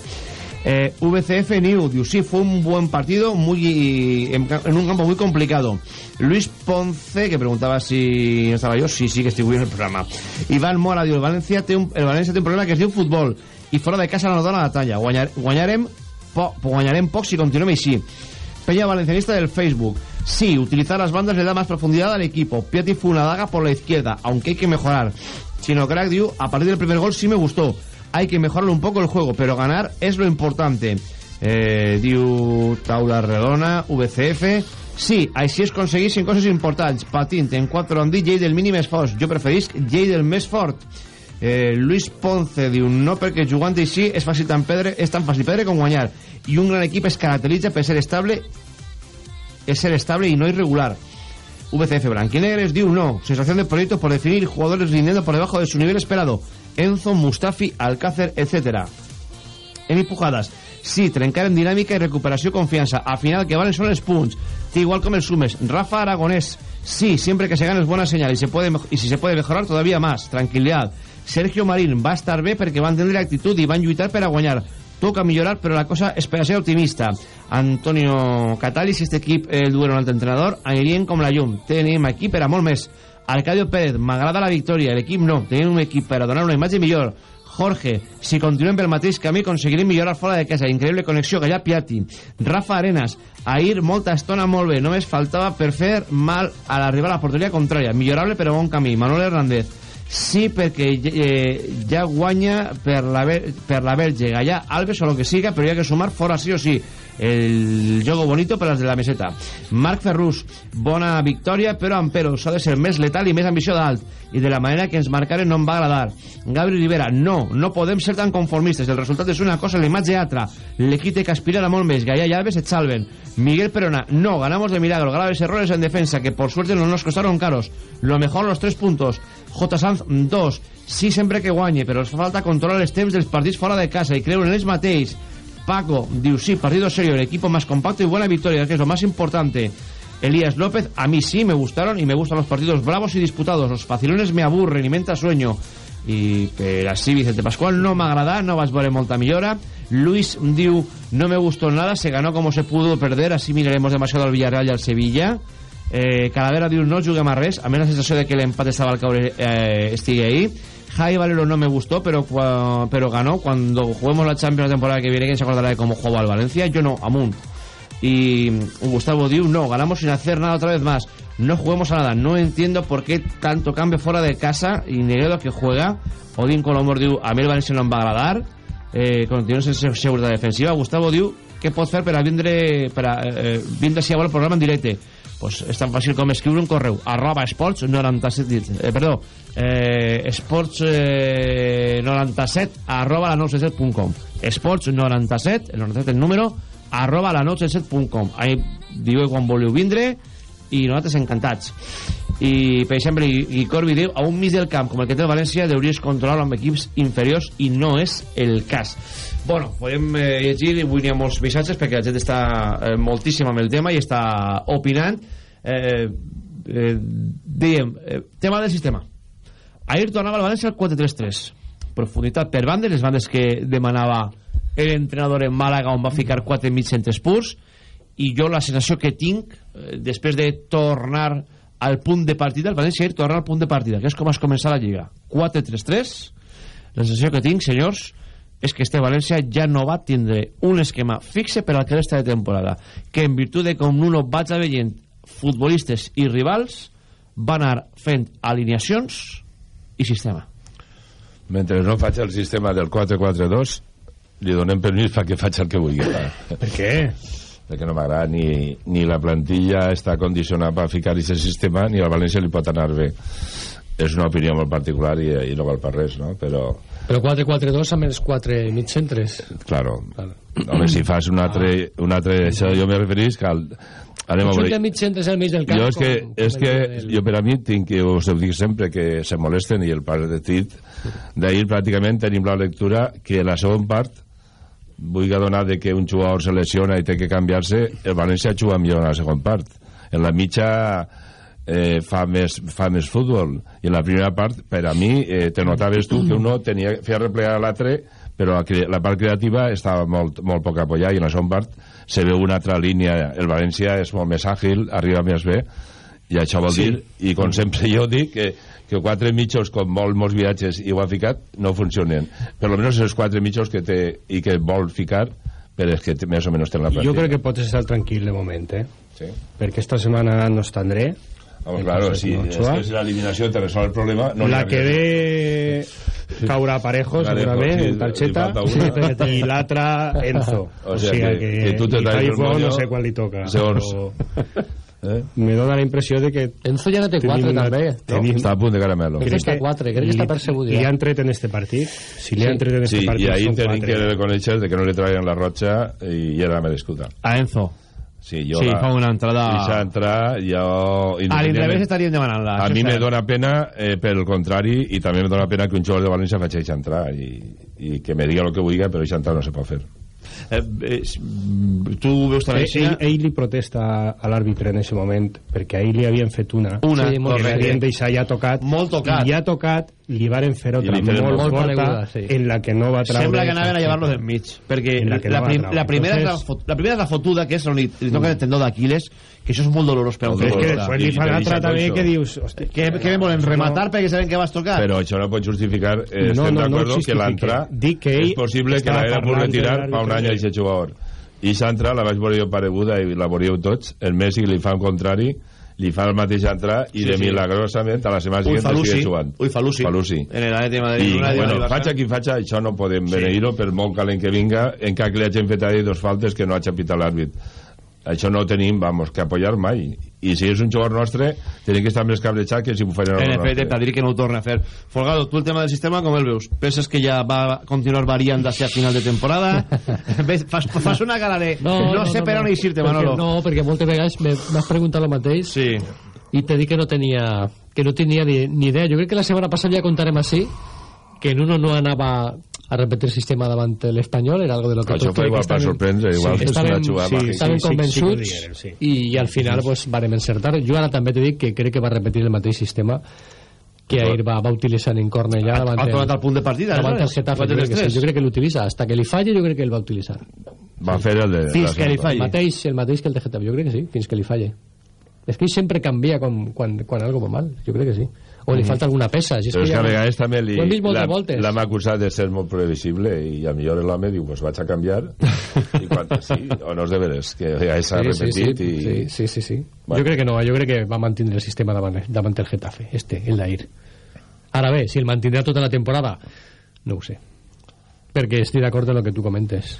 Eh, VCF New, sí, fue un buen partido muy en, un campo muy complicado. Luis Ponce, que preguntaba si no estaba yo, sí, sí que estoy en el programa. Iván Mora, diu, el Valencia té un, el Valencia un problema que es diu futbol i fora de casa no dona la talla. Guanyar, guanyarem, po, guanyarem poc si continuem així. Peña Valencianista del Facebook. Sí, utilizar las bandas le da más profundidad al equipo. Piatti fue una daga por la izquierda, aunque hay que mejorar. Chino Crack, a partir del primer gol sí me gustó. Hay que mejorar un poco el juego, pero ganar es lo importante. Eh, diu Taula Redona, VCF... Sí, així es aconseguissin coses importants. Patint, en 4 han dit llei del mínim esforç. Jo preferisc llei del més fort. Eh, Luis Ponce diu no perquè jugant així és, fàcil tan pedre, és tan fàcil perdre com guanyar i un gran equip es caracteritza per ser estable es ser estable y no irregular VCF Branquinegres diu no sensación de proyecto por definir jugadores rindiendo por debajo de su nivel esperado Enzo, Mustafi, Alcácer, etc en empujadas sí, trencar en dinàmica i recuperació confiança al final que valen són els punts igual com els sumes. Rafa Aragonés sí, siempre que se gane es buena señal y, se puede, y si se puede mejorar todavía más. Tranquilidad. Sergio Marín va estar bé perquè van tenir actitud i van lluitar per a guanyar toca millorar, però la cosa és per a ser optimista. Antonio Catali, si este equip el duel un altre entrenador, anirien com la llum. Tenim per a molt. Arcadio Pérez, m'agrada la victòria, l'equip no. Tenim un equip per a donar una imatge millor. Jorge, si continuem pel mateix camí aconseguirem millorar fora de casa. Increïble connexió, Gallà Piatti. Rafa Arenas, ahir molta estona molt bé. Només faltava per fer mal a l'arribar a la porteria contrària. Millorable però bon camí. Manuel Hernández, sí perquè eh, ja guanya per la, per la Bèlgica ja Alves o el que siga però hi ha que sumar fora sí o sí el jogo bonito per als de la meseta. Marc Ferrus, bona victòria però Ampero s'ha de ser més letal i més ambició d'alt. I de la manera que ens marcaren no em va agradar. Gabri Rivera, no, no podem ser tan conformistes. El resultat és una cosa, l'imatge altra. L'equip té que aspirar a molt més. Gaia i Alves et salven. Miguel Perona, no, ganamos de milagro. Graves errores en defensa que por suerte no nos costaron caros. Lo mejor los tres puntos. J. Sanz, dos. Sí sempre que guanye, però els fa falta controlar els temps dels partits fora de casa. I creure en ells Paco, diu, sí, partido serio, el equipo más compacto y buena victoria, que es lo más importante. Elías López, a mí sí me gustaron y me gustan los partidos bravos y disputados. Los facilones me aburren y me entra sueño. I per així Vicente Pascual no m'agrada, no vaig veure molta millora. Luis diu, no me gustó nada, se ganó como se pudo perder, así miraremos demasiado al Villarreal y al Sevilla. Eh, Calavera diu, no juguem a res, a més la sensació de que l'empat estava al caure eh, ahí. Jai Valero no me gustó, pero, pero ganó. Cuando juguemos la Champions la temporada que viene, ¿quién se acordará de cómo jugó al Valencia? Yo no, Amunt. Y Gustavo Diu, no, ganamos sin hacer nada otra vez más. No juguemos a nada. No entiendo por qué tanto cambio fuera de casa y Negredo que juega. Odín Colomor diu, a mi el Valencia no em va agradar. Eh, continua sense seguretat defensiva. Gustavo diu, què pot fer per a vindre, per a, eh, vindre a veure el programa en directe? Pues és tan fàcil com escriure un correu. Arroba esports 97 eh, perdó eh, esports eh, 97 arroba la 97.com esports 97 el 97 el número arroba la 97.com ahí diu quan voleu vindre i nosaltres encantats i per exemple i, Corbi diu a un mig del camp com el que té el València deuries controlar amb equips inferiors i no és el cas. Bueno, podem eh, llegir avui n'hi ha molts missatges perquè la gent està eh, moltíssim amb el tema i està opinant. Eh, eh, dèiem eh, tema del sistema. Ahir tornava el València al 4-3-3 profunditat per bandes les bandes que demanava l'entrenador en Màlaga on va ficar 4 mig centres purs i jo la sensació que tinc eh, després de tornar al punt de partida el València ahir tornar al punt de partida que és com has començat la Lliga. 4-3-3 la sensació que tinc senyors és que este València ja no va tindre un esquema fixe per al que resta de temporada que en virtut de com Nuno vaig a veient futbolistes i rivals va anar fent alineacions i sistema. Mentre no faig el sistema del 4-4-2 li donem permís perquè faig el que vulgui. Per què? Perquè no m'agrada ni, ni la plantilla està condicionada per ficar aquest sistema ni al València li pot anar bé és una opinió molt particular i, i no val per res no? però Però 4-4-2 amb els 4 mig centres. claro, home, si fas un altre, un altre això jo me referís que al, anem a veure de mig centres al mig del camp. jo és que, com- com és el que del- jo per a mi tinc que us ho dic sempre que se molesten i el partit d'ahir pràcticament tenim la lectura que la segona part vull que donar de que un jugador se lesiona i té que canviar-se el València juga millor en la segona part. En la mitja eh, fa, més, fa més futbol. I en la primera part per a mi eh, te notaves tu que uno tenia, feia replegar l'altre però la, la part creativa estava molt, molt poc apoyada. I en la segona part se veu una altra línia. El València és molt més àgil arriba més bé i això vol Sí. dir i com sempre jo dic que, que quatre mitjos com vol molts viatges i ho ha ficat no funcionen per almenys els quatre mitjos que té i que vol ficar però és que té- més o menys té la plantilla Jo crec que pots estar tranquil de moment, eh? Sí. Perquè esta setmana no està André. Vamos, claro, Entonces, si no, es Ochoa. que si la eliminació te resol el problema... No la que ve caurà parejo, Parejo, segurament, sí, en falta una. i l'altra Enzo. O sea, que- que tu te i moño no sé quan li toca. segons. però Eh? Me dona la impressió de que... Enzo ja no té tenim 4 una- també. tenim- Està a punt de caramelo. Enzo està 4, crec que està percebut Li ja. han tret en este partit. Si li Sí. han tret en este Sí, partit i ahir són tenim que reconèixer de que no li traien la rotxa i era merescuda. a Enzo Sí, jo Sí, la, fa una entrada- Deixa entrar, jo... a l'inrevés estaríem demanant-la A mi me dona pena, eh, per el contrari, i també me dona pena que un jugador de València faci això entrar i, i que me diga el que vulgui, però això entrar no se pot fer. Eh, eh, tu ho veus també Eh, ell, ell li protesta a l'àrbitre en aquest moment perquè ahir li havien fet una Una, sí, correcte. l'havien deixat ja tocat Molt tocat. i ja tocat li varen fer otra molt, molt forta pareguda, sí. en la que no va treure sembla que anaven a llevar-lo del mig perquè En la que la, no va prim, treure. la, primera és la, Entonces- la primera és la fotuda que és on li, li toca el tendó d'Aquiles que això és molt dolorós per a un Molt però és que després li fa te l'altra també que dius hosti, què, què me volen rematar perquè saben que vas tocar Però això no pot justificar, eh, No, estem no, no d'acord que justifique. l'entrada Dic que ell és possible que l'haguera pogut retirar fa un any a aquest jugador. I s'entra, la vaig veure jo pareguda i la veureu tots, el Messi li fa un contrari li fa el mateix entrar i Sí, de sí. milagrosament a la setmana següent Falusi. jugant. Ui, Falusi. Falusi. En el de Madrid, I, una bueno, faig qui faig, això no podem Sí. beneir-ho per molt calent que vinga, encara que li hagin fet ahir dos faltes que no ha xapitat l'àrbit. Això no ho tenim, vamos, que apoyar mai. I si és un jugador nostre, tenim que estar més cabrejat que si ho farien En el efecte, nostre. per dir que no ho torna a fer. Folgado, tu el tema del sistema, com el veus? Penses que ja va continuar variant d'ací a final de temporada? Ves, fas, fas una cara de... No, sé per on eixir-te, Manolo. No, perquè moltes vegades me- m'has preguntat el mateix sí. i t'he dit que no tenia que no tenia ni, ni idea. Jo crec que la setmana passada ja contarem així que en uno no anava a repetir el sistema davant l'Espanyol, era algo de lo que Això crec igual que per sorprendre, igual és estaven, una jugada sí, màgica. estaven Sí, sí, sí convençuts digueren, sí. i, i al final pues, vàrem encertar. Jo ara també t'he dit que crec que va repetir el mateix sistema que ahir va, va utilitzar en Cornellà davant, ha el- tornat al punt de partida, davant el aleshores? Getafe. Jo crec, que sí, jo crec que l'utilitza. Hasta que li falle, jo crec que el va utilitzar. Va fer el de... Fins que li El falli. mateix, el mateix que el de Getafe, jo crec que sí, fins que li falle. És que sempre canvia quan, quan, quan algo va mal, jo crec que sí. O li falta alguna peça. Si és Però és que a vegades també li, l'hem acusat de ser molt previsible i a millor l'home diu, pues vaig a canviar i quan sí, o no és de veres que ja s'ha repetit sí, i... sí, sí, sí, sí. Bueno. Jo crec que no, jo crec que va mantenir el sistema davant, davant el Getafe, este, el d'ahir. Ara bé, si el mantindrà tota la temporada, no ho sé. Perquè estic d'acord amb el que tu comentes.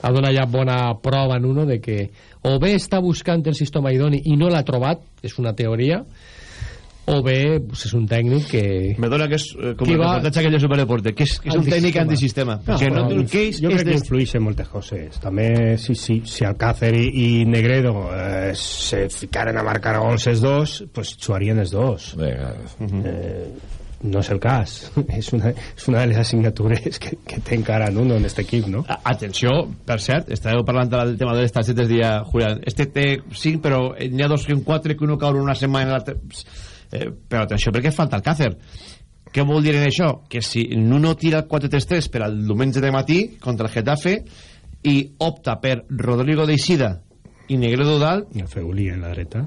Ha donat ja bona prova en uno de que o bé està buscant el sistema idoni i no l'ha trobat, és una teoria, o bé pues, és un tècnic que... Me dona que és eh, com Qui el va- reportatge aquell de Superdeporte, que és, que és un tècnic antisistema. No, que no, però que és, jo és crec que de- influeixen moltes coses. També si, si, si Alcácer i, i Negredo eh, se ficaren a marcar gols els dos, pues jugarien els dos. Vinga. Eh, no és el cas. és, una, és una de les assignatures que, que té encara en uno en este equip, no? Atenció, per cert, estàveu parlant del tema de les targetes, dia Julián, este té 5, però n'hi ha dos que un 4, que uno cau en una setmana... l'altre- Eh, però atenció, perquè falta el Càcer. Què vol dir en això? Que si Nuno tira el 4-3-3 per al diumenge de matí contra el Getafe i opta per Rodrigo Deixida i Negredo dalt... I el Feulí en la dreta.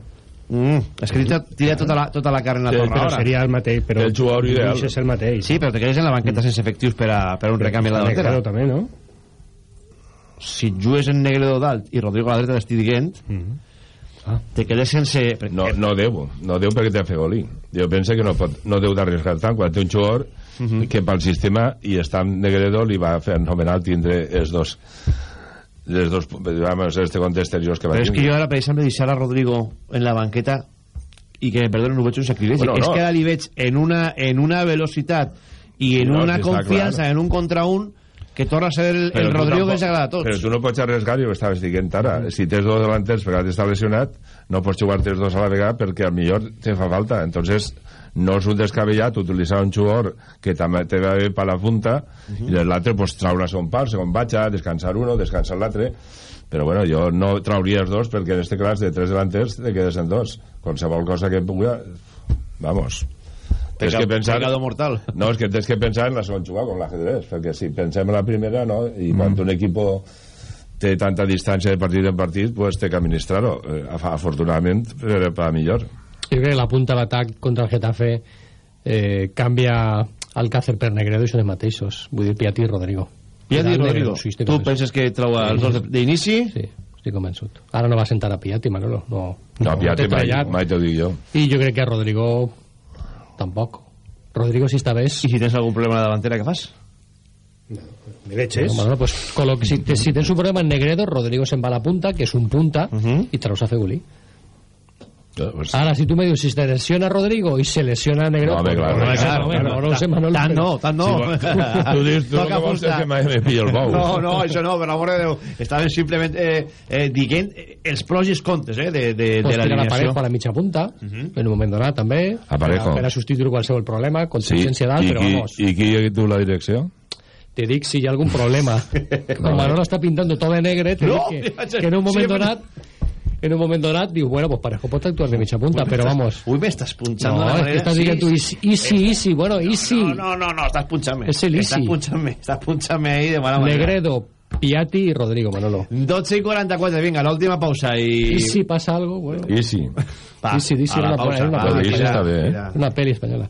Mm, és que tira, tira tota, la, tota la carn en la Sí, torre però ara. seria el mateix, però El jugador ideal. És el mateix. Sí, però te quedes en la banqueta sense efectius per, a, per a un recanvi a la. Negredo també, no? si jugues en Negredo dalt i Rodrigo a la dreta t'estic dient ah. te quedes sense No, no deu, no deu perquè té a fer golí. Jo penso que no, pot, no deu d'arriscar tant quan té un jugador que pel sistema i està en Negredo li va fer fenomenal tindre els dos les dos, vamos, este conte exteriors que va però és que jo ara per exemple deixar a Rodrigo en la banqueta i que me perdonen ho veig un sacrilegi Bueno, és no. que ara li veig en una, en una velocitat i en No, una confiança clar. en un contra un que torna a ser el, el Rodrigo que tampoc- ens agrada a tots. Però tu no pots arriesgar, jo ho estaves dient ara. Si tens dos delanters perquè està lesionat, no pots jugar els dos a la vegada perquè al millor te fa falta. Entonces, no és un descabellat utilitzar un jugador que també te va bé per la punta i l'altre pues, traure segon part, segon batxa, descansar uno, descansar l'altre. Però bueno, jo no trauria els dos perquè en este cas de tres delanters te quedes en dos. Qualsevol cosa que pugui vamos Peca- que pensar pecado mortal. no, és que tens que pensar en la segona jugada com l'ajedrez perquè si pensem en la primera no? i quan un equipo té tanta distància de partit en partit pues té que administrar-ho eh, af- afortunadament per, per millor Jo crec que la punta d'atac contra el Getafe eh, canvia Alcácer per Negredo i són els mateixos. Vull dir, Piatti i Rodrigo. Piatti i Rodrigo. Sí, Tu convençut. penses que trau els dos d'inici? Sí, estic convençut. Ara no va sentar a Piatti, Manolo. No, no, Piatti té mai, mai t'ho dic jo I jo crec que a Rodrigo tampoc. Rodrigo si està bé... I si tens algun problema a la davantera, què fas? Me veig, No, Manolo, pues, colo- si, te- si tens un problema en Negredo, Rodrigo se'n va a la punta, que és un punta, i traus a Fegulí. Ara, si tu me dius, si se lesiona Rodrigo i se lesiona Negredo... No, home, pues, clar, no, clar, no, clar, no, no, no sé, Manolo. Tant no, tant no. Sí, tu dius, tu que vols que me, me pillo el bou. No, no, això no, per l'amor de Déu. Estaven simplement eh, eh, dient eh, els pros i els contes eh, de, de, Pues de l'alineació. A la mitja punta, en un moment donat també, A Parejo. per a substituir qualsevol problema, Sí, contingència dalt, però vamos, i qui du la direcció? te dic si hi ha algun problema. Com Manolo està pintando todo de negre, te No, dic que, que en un moment siempre- donat en un moment donat diu, bueno, pues Parejo pot actuar de mitja punta, però vamos... Ui, m'estàs punxant No, d'una és que manera... estàs dient tu, easy, easy, easy, bueno, easy. No, no, no, no, estàs punxant-me. És el easy. Estàs punxant-me, estàs punxant-me ahí de mala manera. Negredo, Piatti i Rodrigo, Manolo. 12 i 44, vinga, l'última pausa i... I si passa algo, bueno... Easy. Va, Easy, easy, a la una, pausa, una, va, peli Easy española. està bé, eh? Una peli española.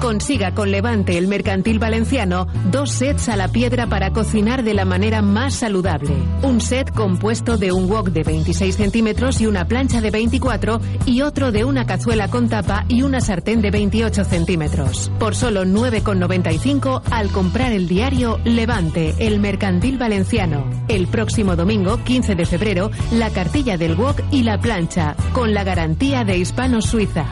Consiga con Levante el Mercantil Valenciano dos sets a la piedra para cocinar de la manera más saludable. Un set compuesto de un wok de 26 centímetros y una plancha de 24 y otro de una cazuela con tapa y una sartén de 28 centímetros. Por solo 9,95 al comprar el diario Levante, el Mercantil Valenciano. El próximo domingo, 15 de febrero, la cartilla del wok y la plancha, con la garantía de Hispano Suiza.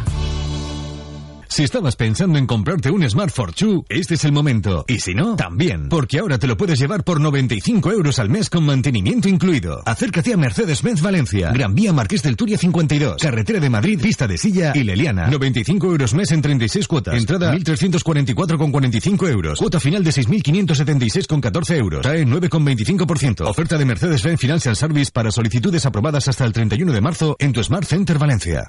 Si estabas pensando en comprarte un Smart Fortwo, este es el momento. Y si no, también, porque ahora te lo puedes llevar por 95 euros al mes con mantenimiento incluido. Acércate a Mercedes-Benz Valencia, Gran Vía Marqués del Turia 52, Carretera de Madrid, Pista de Silla y Leliana. 95 euros mes en 36 cuotas. Entrada 1.344,45 euros. Cuota final de 6.576,14 euros. Trae 9,25%. Oferta de Mercedes-Benz Financial Service para solicitudes aprobadas hasta el 31 de marzo en tu Smart Center Valencia.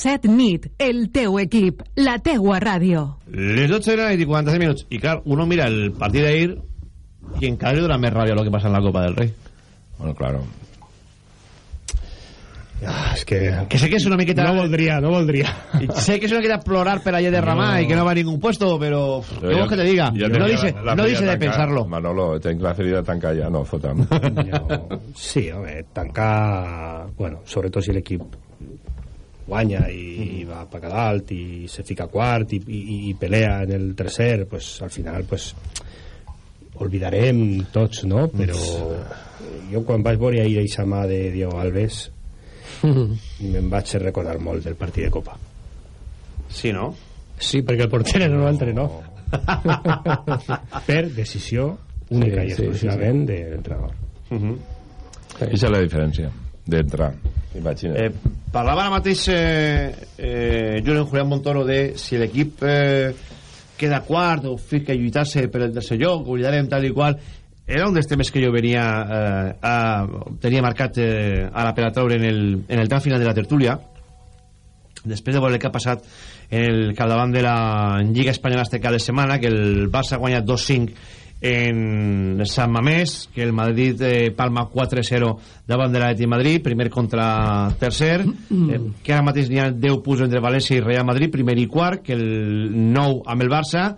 NIT, el teu equip, la teua ràdio. Les 12 de la nit i 46 minuts. I clar, uno mira el partit d'ahir y en cada dona més ràbia lo que pasa en la Copa del Rey. Bueno, claro. Ah, és que... Que sé que és una miqueta... No voldria, no voldria. Sé que es una miqueta plorar per allá de Ramá No. y que no va a ningún puesto, pero... ¿Qué Yo- vols que te diga? no dice, la- la no dice de pensarlo. Manolo, tenc la ferida tancada ja, no, fota'm. Sí, home, tancar... Bueno, sobretot si l'equip guanya i, i va per dalt i se fica quart i, i, i pelea en el tercer, pues, al final pues, olvidarem tots, no? Però jo quan vaig veure ahir aquesta mà de Diego Alves me'n vaig recordar molt del partit de Copa. Sí, no? Sí, perquè el porter era un altre, no? per decisió única Sí, i sí, exclusivament de l'entrenador. Aquesta és la diferència d'entrar. Imagina't. Eh, parlava ara mateix eh, eh, Julen Julián Montoro de si l'equip eh, queda quart o fica a lluitar-se per el tercer lloc o oblidarem tal i qual era un dels temes que jo venia eh, a, tenia marcat eh, ara per a treure en el, en el tram final de la tertúlia després de veure el que ha passat en el capdavant de la Lliga Espanyola este cada setmana que el Barça ha guanyat 2-5 en Sant Mamés que el Madrid eh, palma 4-0 davant de l'Atleti Madrid primer contra tercer. Eh, que ara mateix n'hi ha 10 punts entre València i Real Madrid primer i quart que el 9 amb el Barça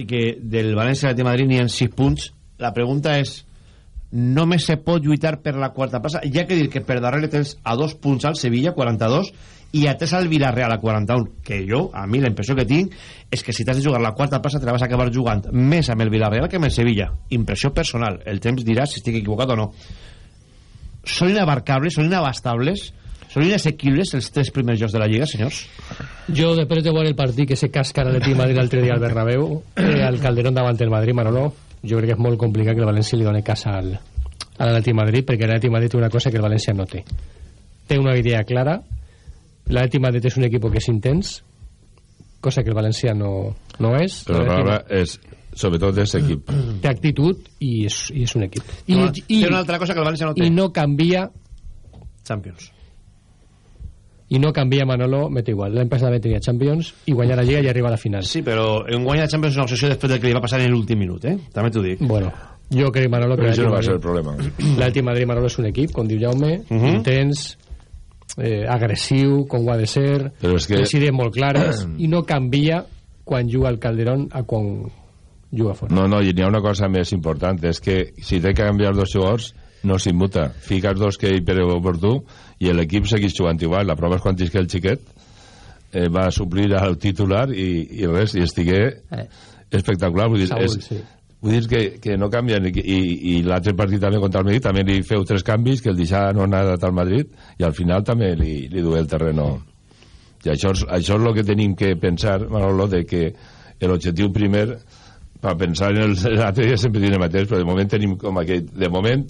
i que del València i l'Atleti Madrid n'hi ha 6 punts. La pregunta és només se pot lluitar per la quarta plaça? Ha que dir que per darrere tens a dos punts al Sevilla 42 i a tres al Villarreal a 41 que jo, a mi la impressió que tinc és que si t'has de jugar la quarta plaça te la vas acabar jugant més amb el Villarreal que amb el Sevilla. Impressió personal, el temps dirà si estic equivocat o no. Són inabarcables, són inabastables són inassequibles els tres primers jocs de la Lliga, senyors? Jo, després de veure el partit que se casca l'Atleti Madrid l'altre dia al Bernabéu, eh, al Calderón davant del Madrid, Manolo, jo crec que és molt complicat que el València li doni casa al, a l'Atleti Madrid, perquè l'Atleti Madrid té una cosa que el València no té. Té una idea clara, l'Atleti de Madrid és un equip que és intens, cosa que el València no, no és. Però L'Atleti ara és, sobretot, és equip. té actitud i és, i és un equip. I, i, té una altra cosa que el València no té I no canvia Champions i no canvia Manolo, mete igual l'any passat també tenia Champions i guanyar la Lliga i arriba a la final sí, però en guanya de Champions és una obsessió després del que li va passar en l'últim minut eh? també t'ho dic bueno, jo crec Manolo que Però això no va ser el Madrid- problema. l'Atleti de Madrid Manolo és un equip, com diu Jaume Mhm. intens eh, agressiu, com ho ha de ser Però és que- les idees molt clares i no canvia quan juga al Calderón a quan juga fora No, no, i n'hi ha una cosa més important, és que si té que canviar dos jugadors, no s'immuta. Fiques dos que hi per oportú i l'equip segueix jugant igual. La prova és quan que el xiquet eh, va suplir al titular i, i res, i estigué Eh. espectacular. Vull dir, Saúl, és, sí. Vull dir que, que no canvien. I, i, i l'altre partit també contra el Madrid també li feu tres canvis que el deixava no anar al Madrid i al final també li, li dué el terreno. I això és, això és el que tenim que pensar Manolo, de que l'objectiu primer per pensar en l'altre dia sempre diré el mateix però de moment tenim com aquell de moment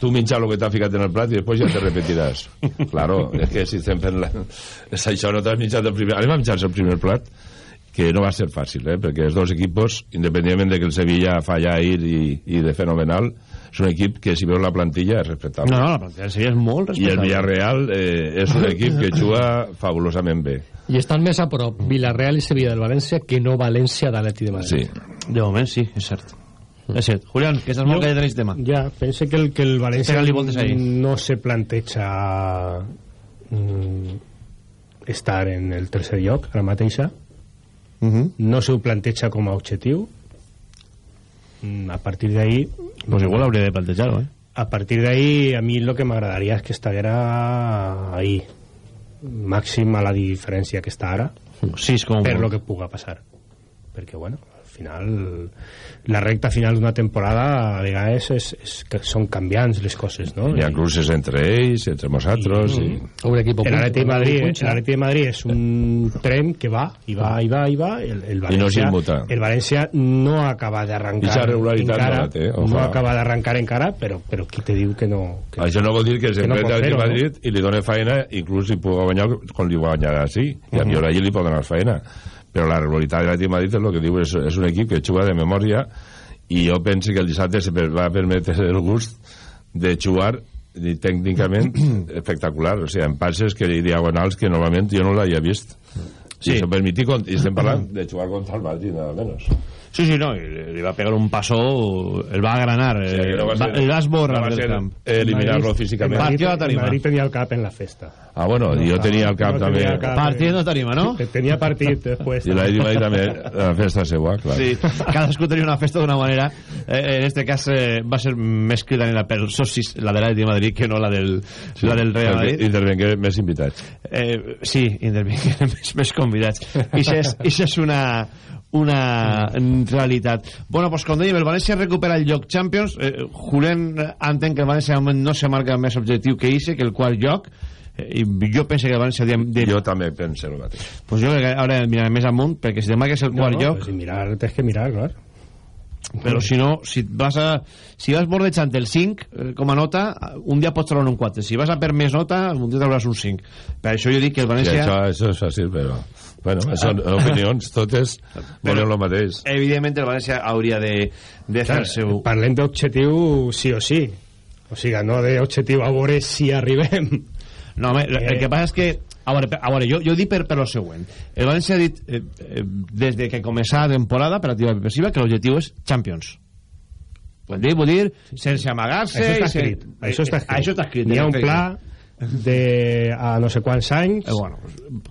tu menjar el que t'ha ficat en el plat i després ja te repetiràs. Claro, és que si estem fent la... és això no t'has menjat el primer anem a menjar-se el primer plat que no va ser fàcil, eh? perquè els dos equipos, independentment de que el Sevilla falla ahir i, i de fenomenal, és un equip que si veus la plantilla és respectable. No, no, la plantilla del Sevilla és molt I el respectable. Villarreal eh, és un equip que juga fabulosament bé. I estan més a prop Villarreal i Sevilla del València que no València d'Atleti de Madrid. Sí. De moment sí, és cert. És cert. Julián, que estàs molt callat en aquest tema. Ja, pense que el, que el València ahí. no se planteja mm, estar en el tercer lloc ara mateixa no se ho planteja com a objectiu. Mm, a partir d'ahí Pues igual hauria de plantejar-ho, eh? a partir d'ahí a mi el que m'agradaria és que estiguera ahí. Màxim a la diferència que està ara. Sí, és com... per lo que puga passar. Perquè bueno, final la recta final d'una temporada a vegades és, és que són canviants les coses no? Hi ha cruces entre ells, entre nosaltres... I... Equip L'Atleti de Madrid, l'Atleti de Madrid és un tren que va, i va, i va, i va. El, el I no València, el València no acaba d'arrencar encara, no la té, no acaba d'arrencar encara, però, però qui te diu que no... Que, Això no vol dir que que no fer-ho, Madrid i li dona feina, inclús si pugui guanyar com li guanyarà així, i a Mhm. millor allí li pot donar feina. Però la regularitat de l'Atlètic Madrid és el que diu, és, és un equip que juga de memòria i jo penso que el dissabte se va permetre el gust de jugar i tècnicament espectacular, o sigui, en passes que diagonals que normalment jo no l'havia vist. Sí. I això permití, con- i estem parlant de jugar contra el Madrid, nada menos. Sí, sí, no, li va pegar un paso, el va agranar, Sí, eh, no va va, ser- el va esborrar no va del camp. eh, eliminar-lo físicament. Partido de tarima. Madrid tenia el cap en la festa. Ah, bueno, jo tenia el cap no també... el cap, Partido de tarima, no? Sí, tenia partit després. I la Madrid també, la festa seva, clar. Sí, cadascú tenia una festa d'una manera. Eh, en este cas eh, va ser més cridanera pels socis, la de l'Atleti de Madrid, que no la del, Sí, la del Real Madrid. Intervengué més invitats. Eh, sí, intervingueren més, més convidats. I això és, això és una, una realitat. Bueno, pues com dèiem, el València recupera el lloc Champions. Eh, Julen entén que el València no se marca més objectiu que Ise, que el quart lloc. Eh, I jo penso que el València... De, de, Jo també penso el mateix. pues jo crec que ara miraré més amunt, perquè si demà que és el quart no, lloc... Pues, i mirar, tens que mirar, clar. però si no, si vas a si vas bordejant el 5 eh, com a nota, un dia pots trobar un 4 si vas a per més nota, un dia trobaràs un 5 per això jo dic que el Sí, València això, això és fàcil, però... Bueno, són opinions, totes volen el mateix. evidentment el València hauria de, de fer Clar, el seu Parlem d'objectiu sí o sí. O sigui, no d'objectiu a veure si arribem. no, home, el, el que passa és que a veure, a veure jo, jo dic per, per lo següent el València ha dit eh, eh, des de que començà la temporada per activa i passiva que l'objectiu és Champions vull dir, vull dir sense amagar-se Això està escrit. Això està escrit. això està escrit Hi ha un pla de a no sé quants anys Eh, bueno,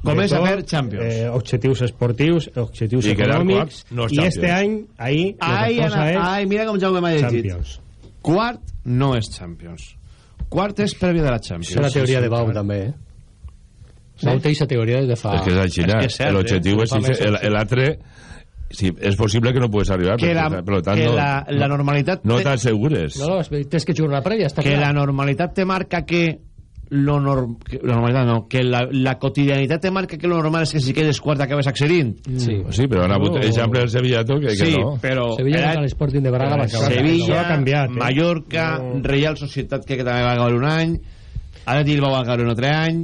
comença a fer Champions. eh, objectius esportius objectius I econòmics no és i este any ahí ai, la cosa Ana, és ai, mira com Jaume m'ha llegit Champions quart no és Champions quart és prèvia de la Champions és la teoria de Bau, clar. també, eh? Bau té aquesta teoria des de fa... És que és així, És que és l'objectiu eh? és... ese, el- L'altre, sí, és possible que no puedes arribar, que la, per tant, que no, la, la normalitat no t'assegures. No, no, tens que jugar una prèvia, que clar. la normalitat te marca que lo norm, que, la normalitat no, que la, la quotidianitat te marca que lo normal és que si quedes quart acabes accedint Sí. Sí, però han hagut No. exemple del Sevillato que, que sí, no. però Sevilla era- contra l'Sporting de Braga va acabar. Sevilla, ha canviat, eh? Mallorca, No. Real Societat que, que també va acabar un any ara Bilbao va acabar un altre any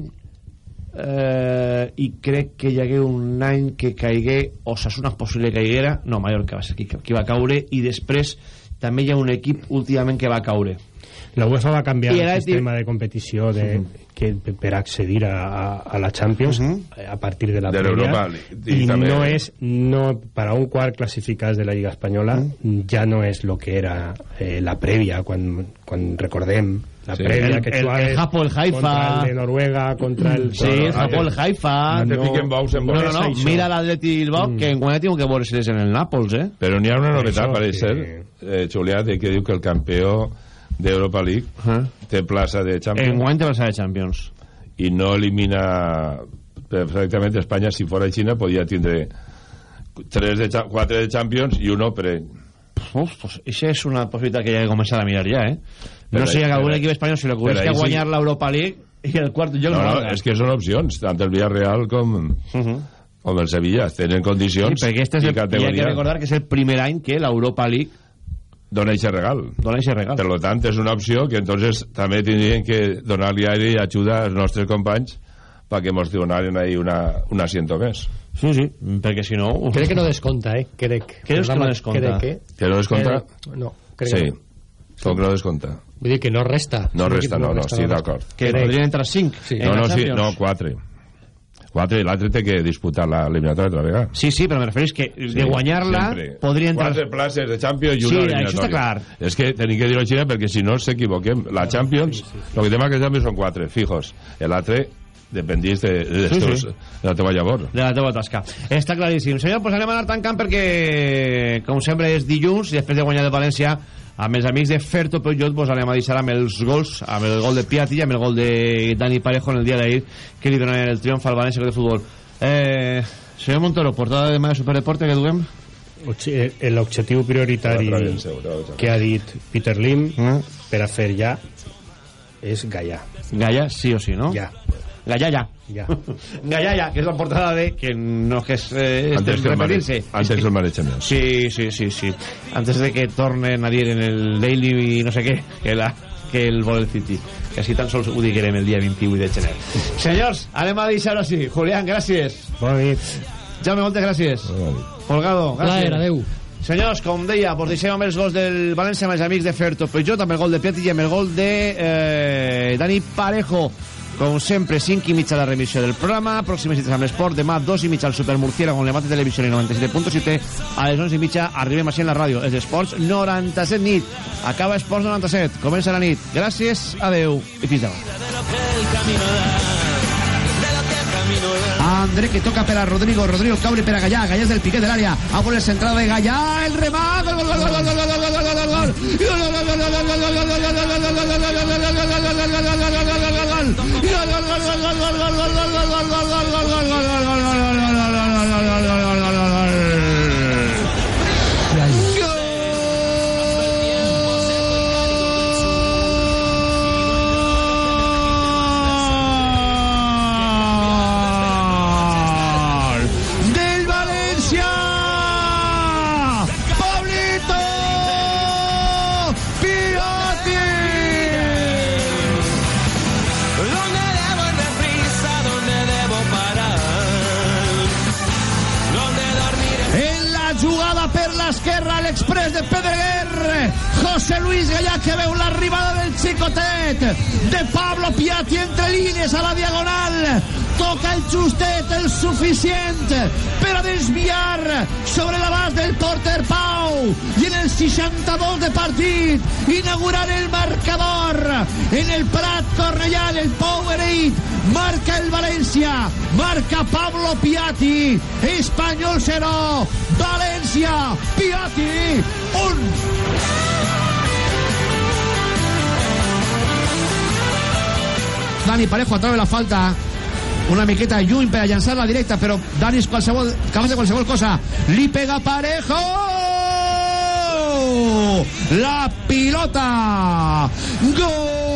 eh, i crec que hi hagué un any que caigué Osasuna és possible que caiguera no, Mallorca va ser qui, qui va caure i després també hi ha un equip últimament que va caure la UEFA va canviar el sistema de competició de, que, per accedir a, a, a la Champions a partir de la De League, i i també- no és no, para un quart classificat de la Lliga Espanyola ja no és lo que era eh, la prèvia quan, quan recordem la Sí. prèvia El- que el- el Hapoel Haifa. contra el de Noruega contra el sí, el Japón, el Haifa. No. No- no, no, no, mira l'Atleti Bilbao que en tingut que veure si és en el Nàpols eh? Però n'hi ha una novetat, Això, pareix que- ser, eh, Julià, de que diu que el campió d'Europa League, Ah. té plaça de Champions. En guany té plaça de Champions. I no elimina perfectament Espanya, si fora Xina, podia tindre tres de, cha- quatre de Champions i uno per ell. Uf, pues això és una possibilitat que hi ha que començar a mirar ja, eh? No Però- sé que algun però- equip espanyol se li però ocorrisca ahí sí- guanyar l'Europa League i el quart lloc No, no, no, és que són opcions, tant el Villarreal com, com el Sevilla. Tenen condicions Sí, perquè este és i el, i hay que categoria. recordar que és el primer any que l'Europa League dona aquest regal. Dona aquest regal. Per tant, és una opció que entonces també tindrien que donar-li aire i ajuda als nostres companys perquè ens donaren ahí una, un asiento més. Sí, sí, perquè si no... Crec que no descompta, eh? Crec. Crec que no descompta? Crec que... que no descompta? Crec... No, crec sí. que no. Com que no descompta? Vull dir que no resta. No resta, no, no, no, resta, no, no, sí, d'acord. Que podrien entrar 5. Sí. No, no, sí, no, 4. L'altre l'altre té que disputar l'eliminatòria altra vegada. Sí, sí, però me refereix que sí, de guanyar-la podria entrar... Quatre places de Champions i sí, una eliminatòria. Sí, això està clar. És que tenim que dir-ho així perquè si no ens equivoquem. La Champions, el sí, sí, que té marca Champions són quatre, fijos. L'altre dependís de, de, sí, teus, sí. de la teva llavor. De la teva tasca. Està claríssim. Senyor, doncs pues anem a anar tancant perquè, com sempre, és dilluns i després de guanyar de València amb els amics de Ferto Peugeot, pues anem a deixar amb els gols, amb el gol de Piatti i amb el gol de Dani Parejo en el dia d'ahir, que li donen el triomf al València de futbol. Eh, senyor Montoro, portada de mà de Superdeporte que duguem? Obje- eh, L'objectiu prioritari que ha dit Peter Lim Mm. per a fer ja és Gaia. Gaia, sí o sí, no? Ja. Ja. Gaia, ja, que és la portada de... que no que és... Eh, Antes que mare- repetir-se. antes que el marejament. Sí, sí, sí, sí. Antes de que tornen a dir en el Daily i no sé què, que, la, que el vol el City. Que així tan sols ho diguerem el dia 28 de gener. Senyors, anem a deixar-ho així. Julián, gràcies. Bona nit. Jaume, moltes gràcies. Folgado, gràcies. Plaer, adeu. Senyors, com deia, pues deixem amb els gols del València amb els amics de Ferto Peugeot, amb el gol de Piatti i amb el gol de eh, Dani Parejo. Com sempre, 5 i mitja la remissió del programa. Pròximes cites amb l'esport. Demà, 2 i mitja al Supermurciélago con Levante Televisió i 97.7. A les 11 i mitja arribem així en la ràdio. Els esports 97 nit. Acaba Esports 97. Comença la nit. Gràcies, adeu i fins demà. André que toca per a Rodrigo, Rodrigo caure per a Gallà, Gallà és del piquet de l'àrea, a por el centrado de Gallà, el remat, gol, gol, gol, gol, gol, gol, gol, gol, gol, gol, gol, gol, del Piatti entre línies a la diagonal. Toca el justet, el suficient per a desviar sobre l'abast del porter Pau. I en el 62 de partit, inaugurar el marcador en el Prat Cornellà, el Powerade. Marca el València, marca Pablo Piatti. Espanyol 0, València, Piatti 1. Dani Parejo a través de la falta. Una miqueta a Jun para lanzar la directa, pero Dani Cualsebol, cabeza Cualsebol cosa. Li pega Parejo. La pilota. Gol.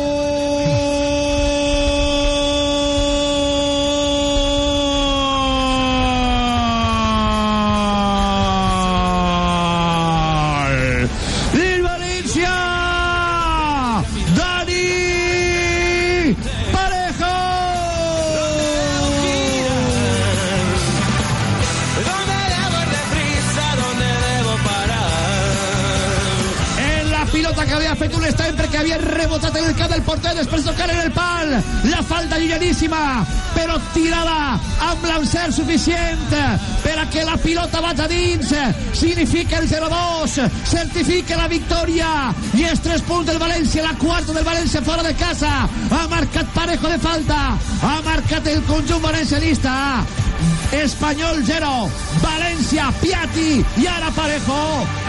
Havia fet un estany perquè havia rebotat en el cap del porter després de tocar en el pal. La falta lliganíssima però tirada amb l'encert suficient per a que la pilota vagi a dins. Significa el 0-2 certifica la victòria i els 3 punts del València la quarta del València fora de casa. Ha marcat Parejo de falta. Ha marcat el conjunt valencianista. Espanyol 0 València Piatti i ara Parejo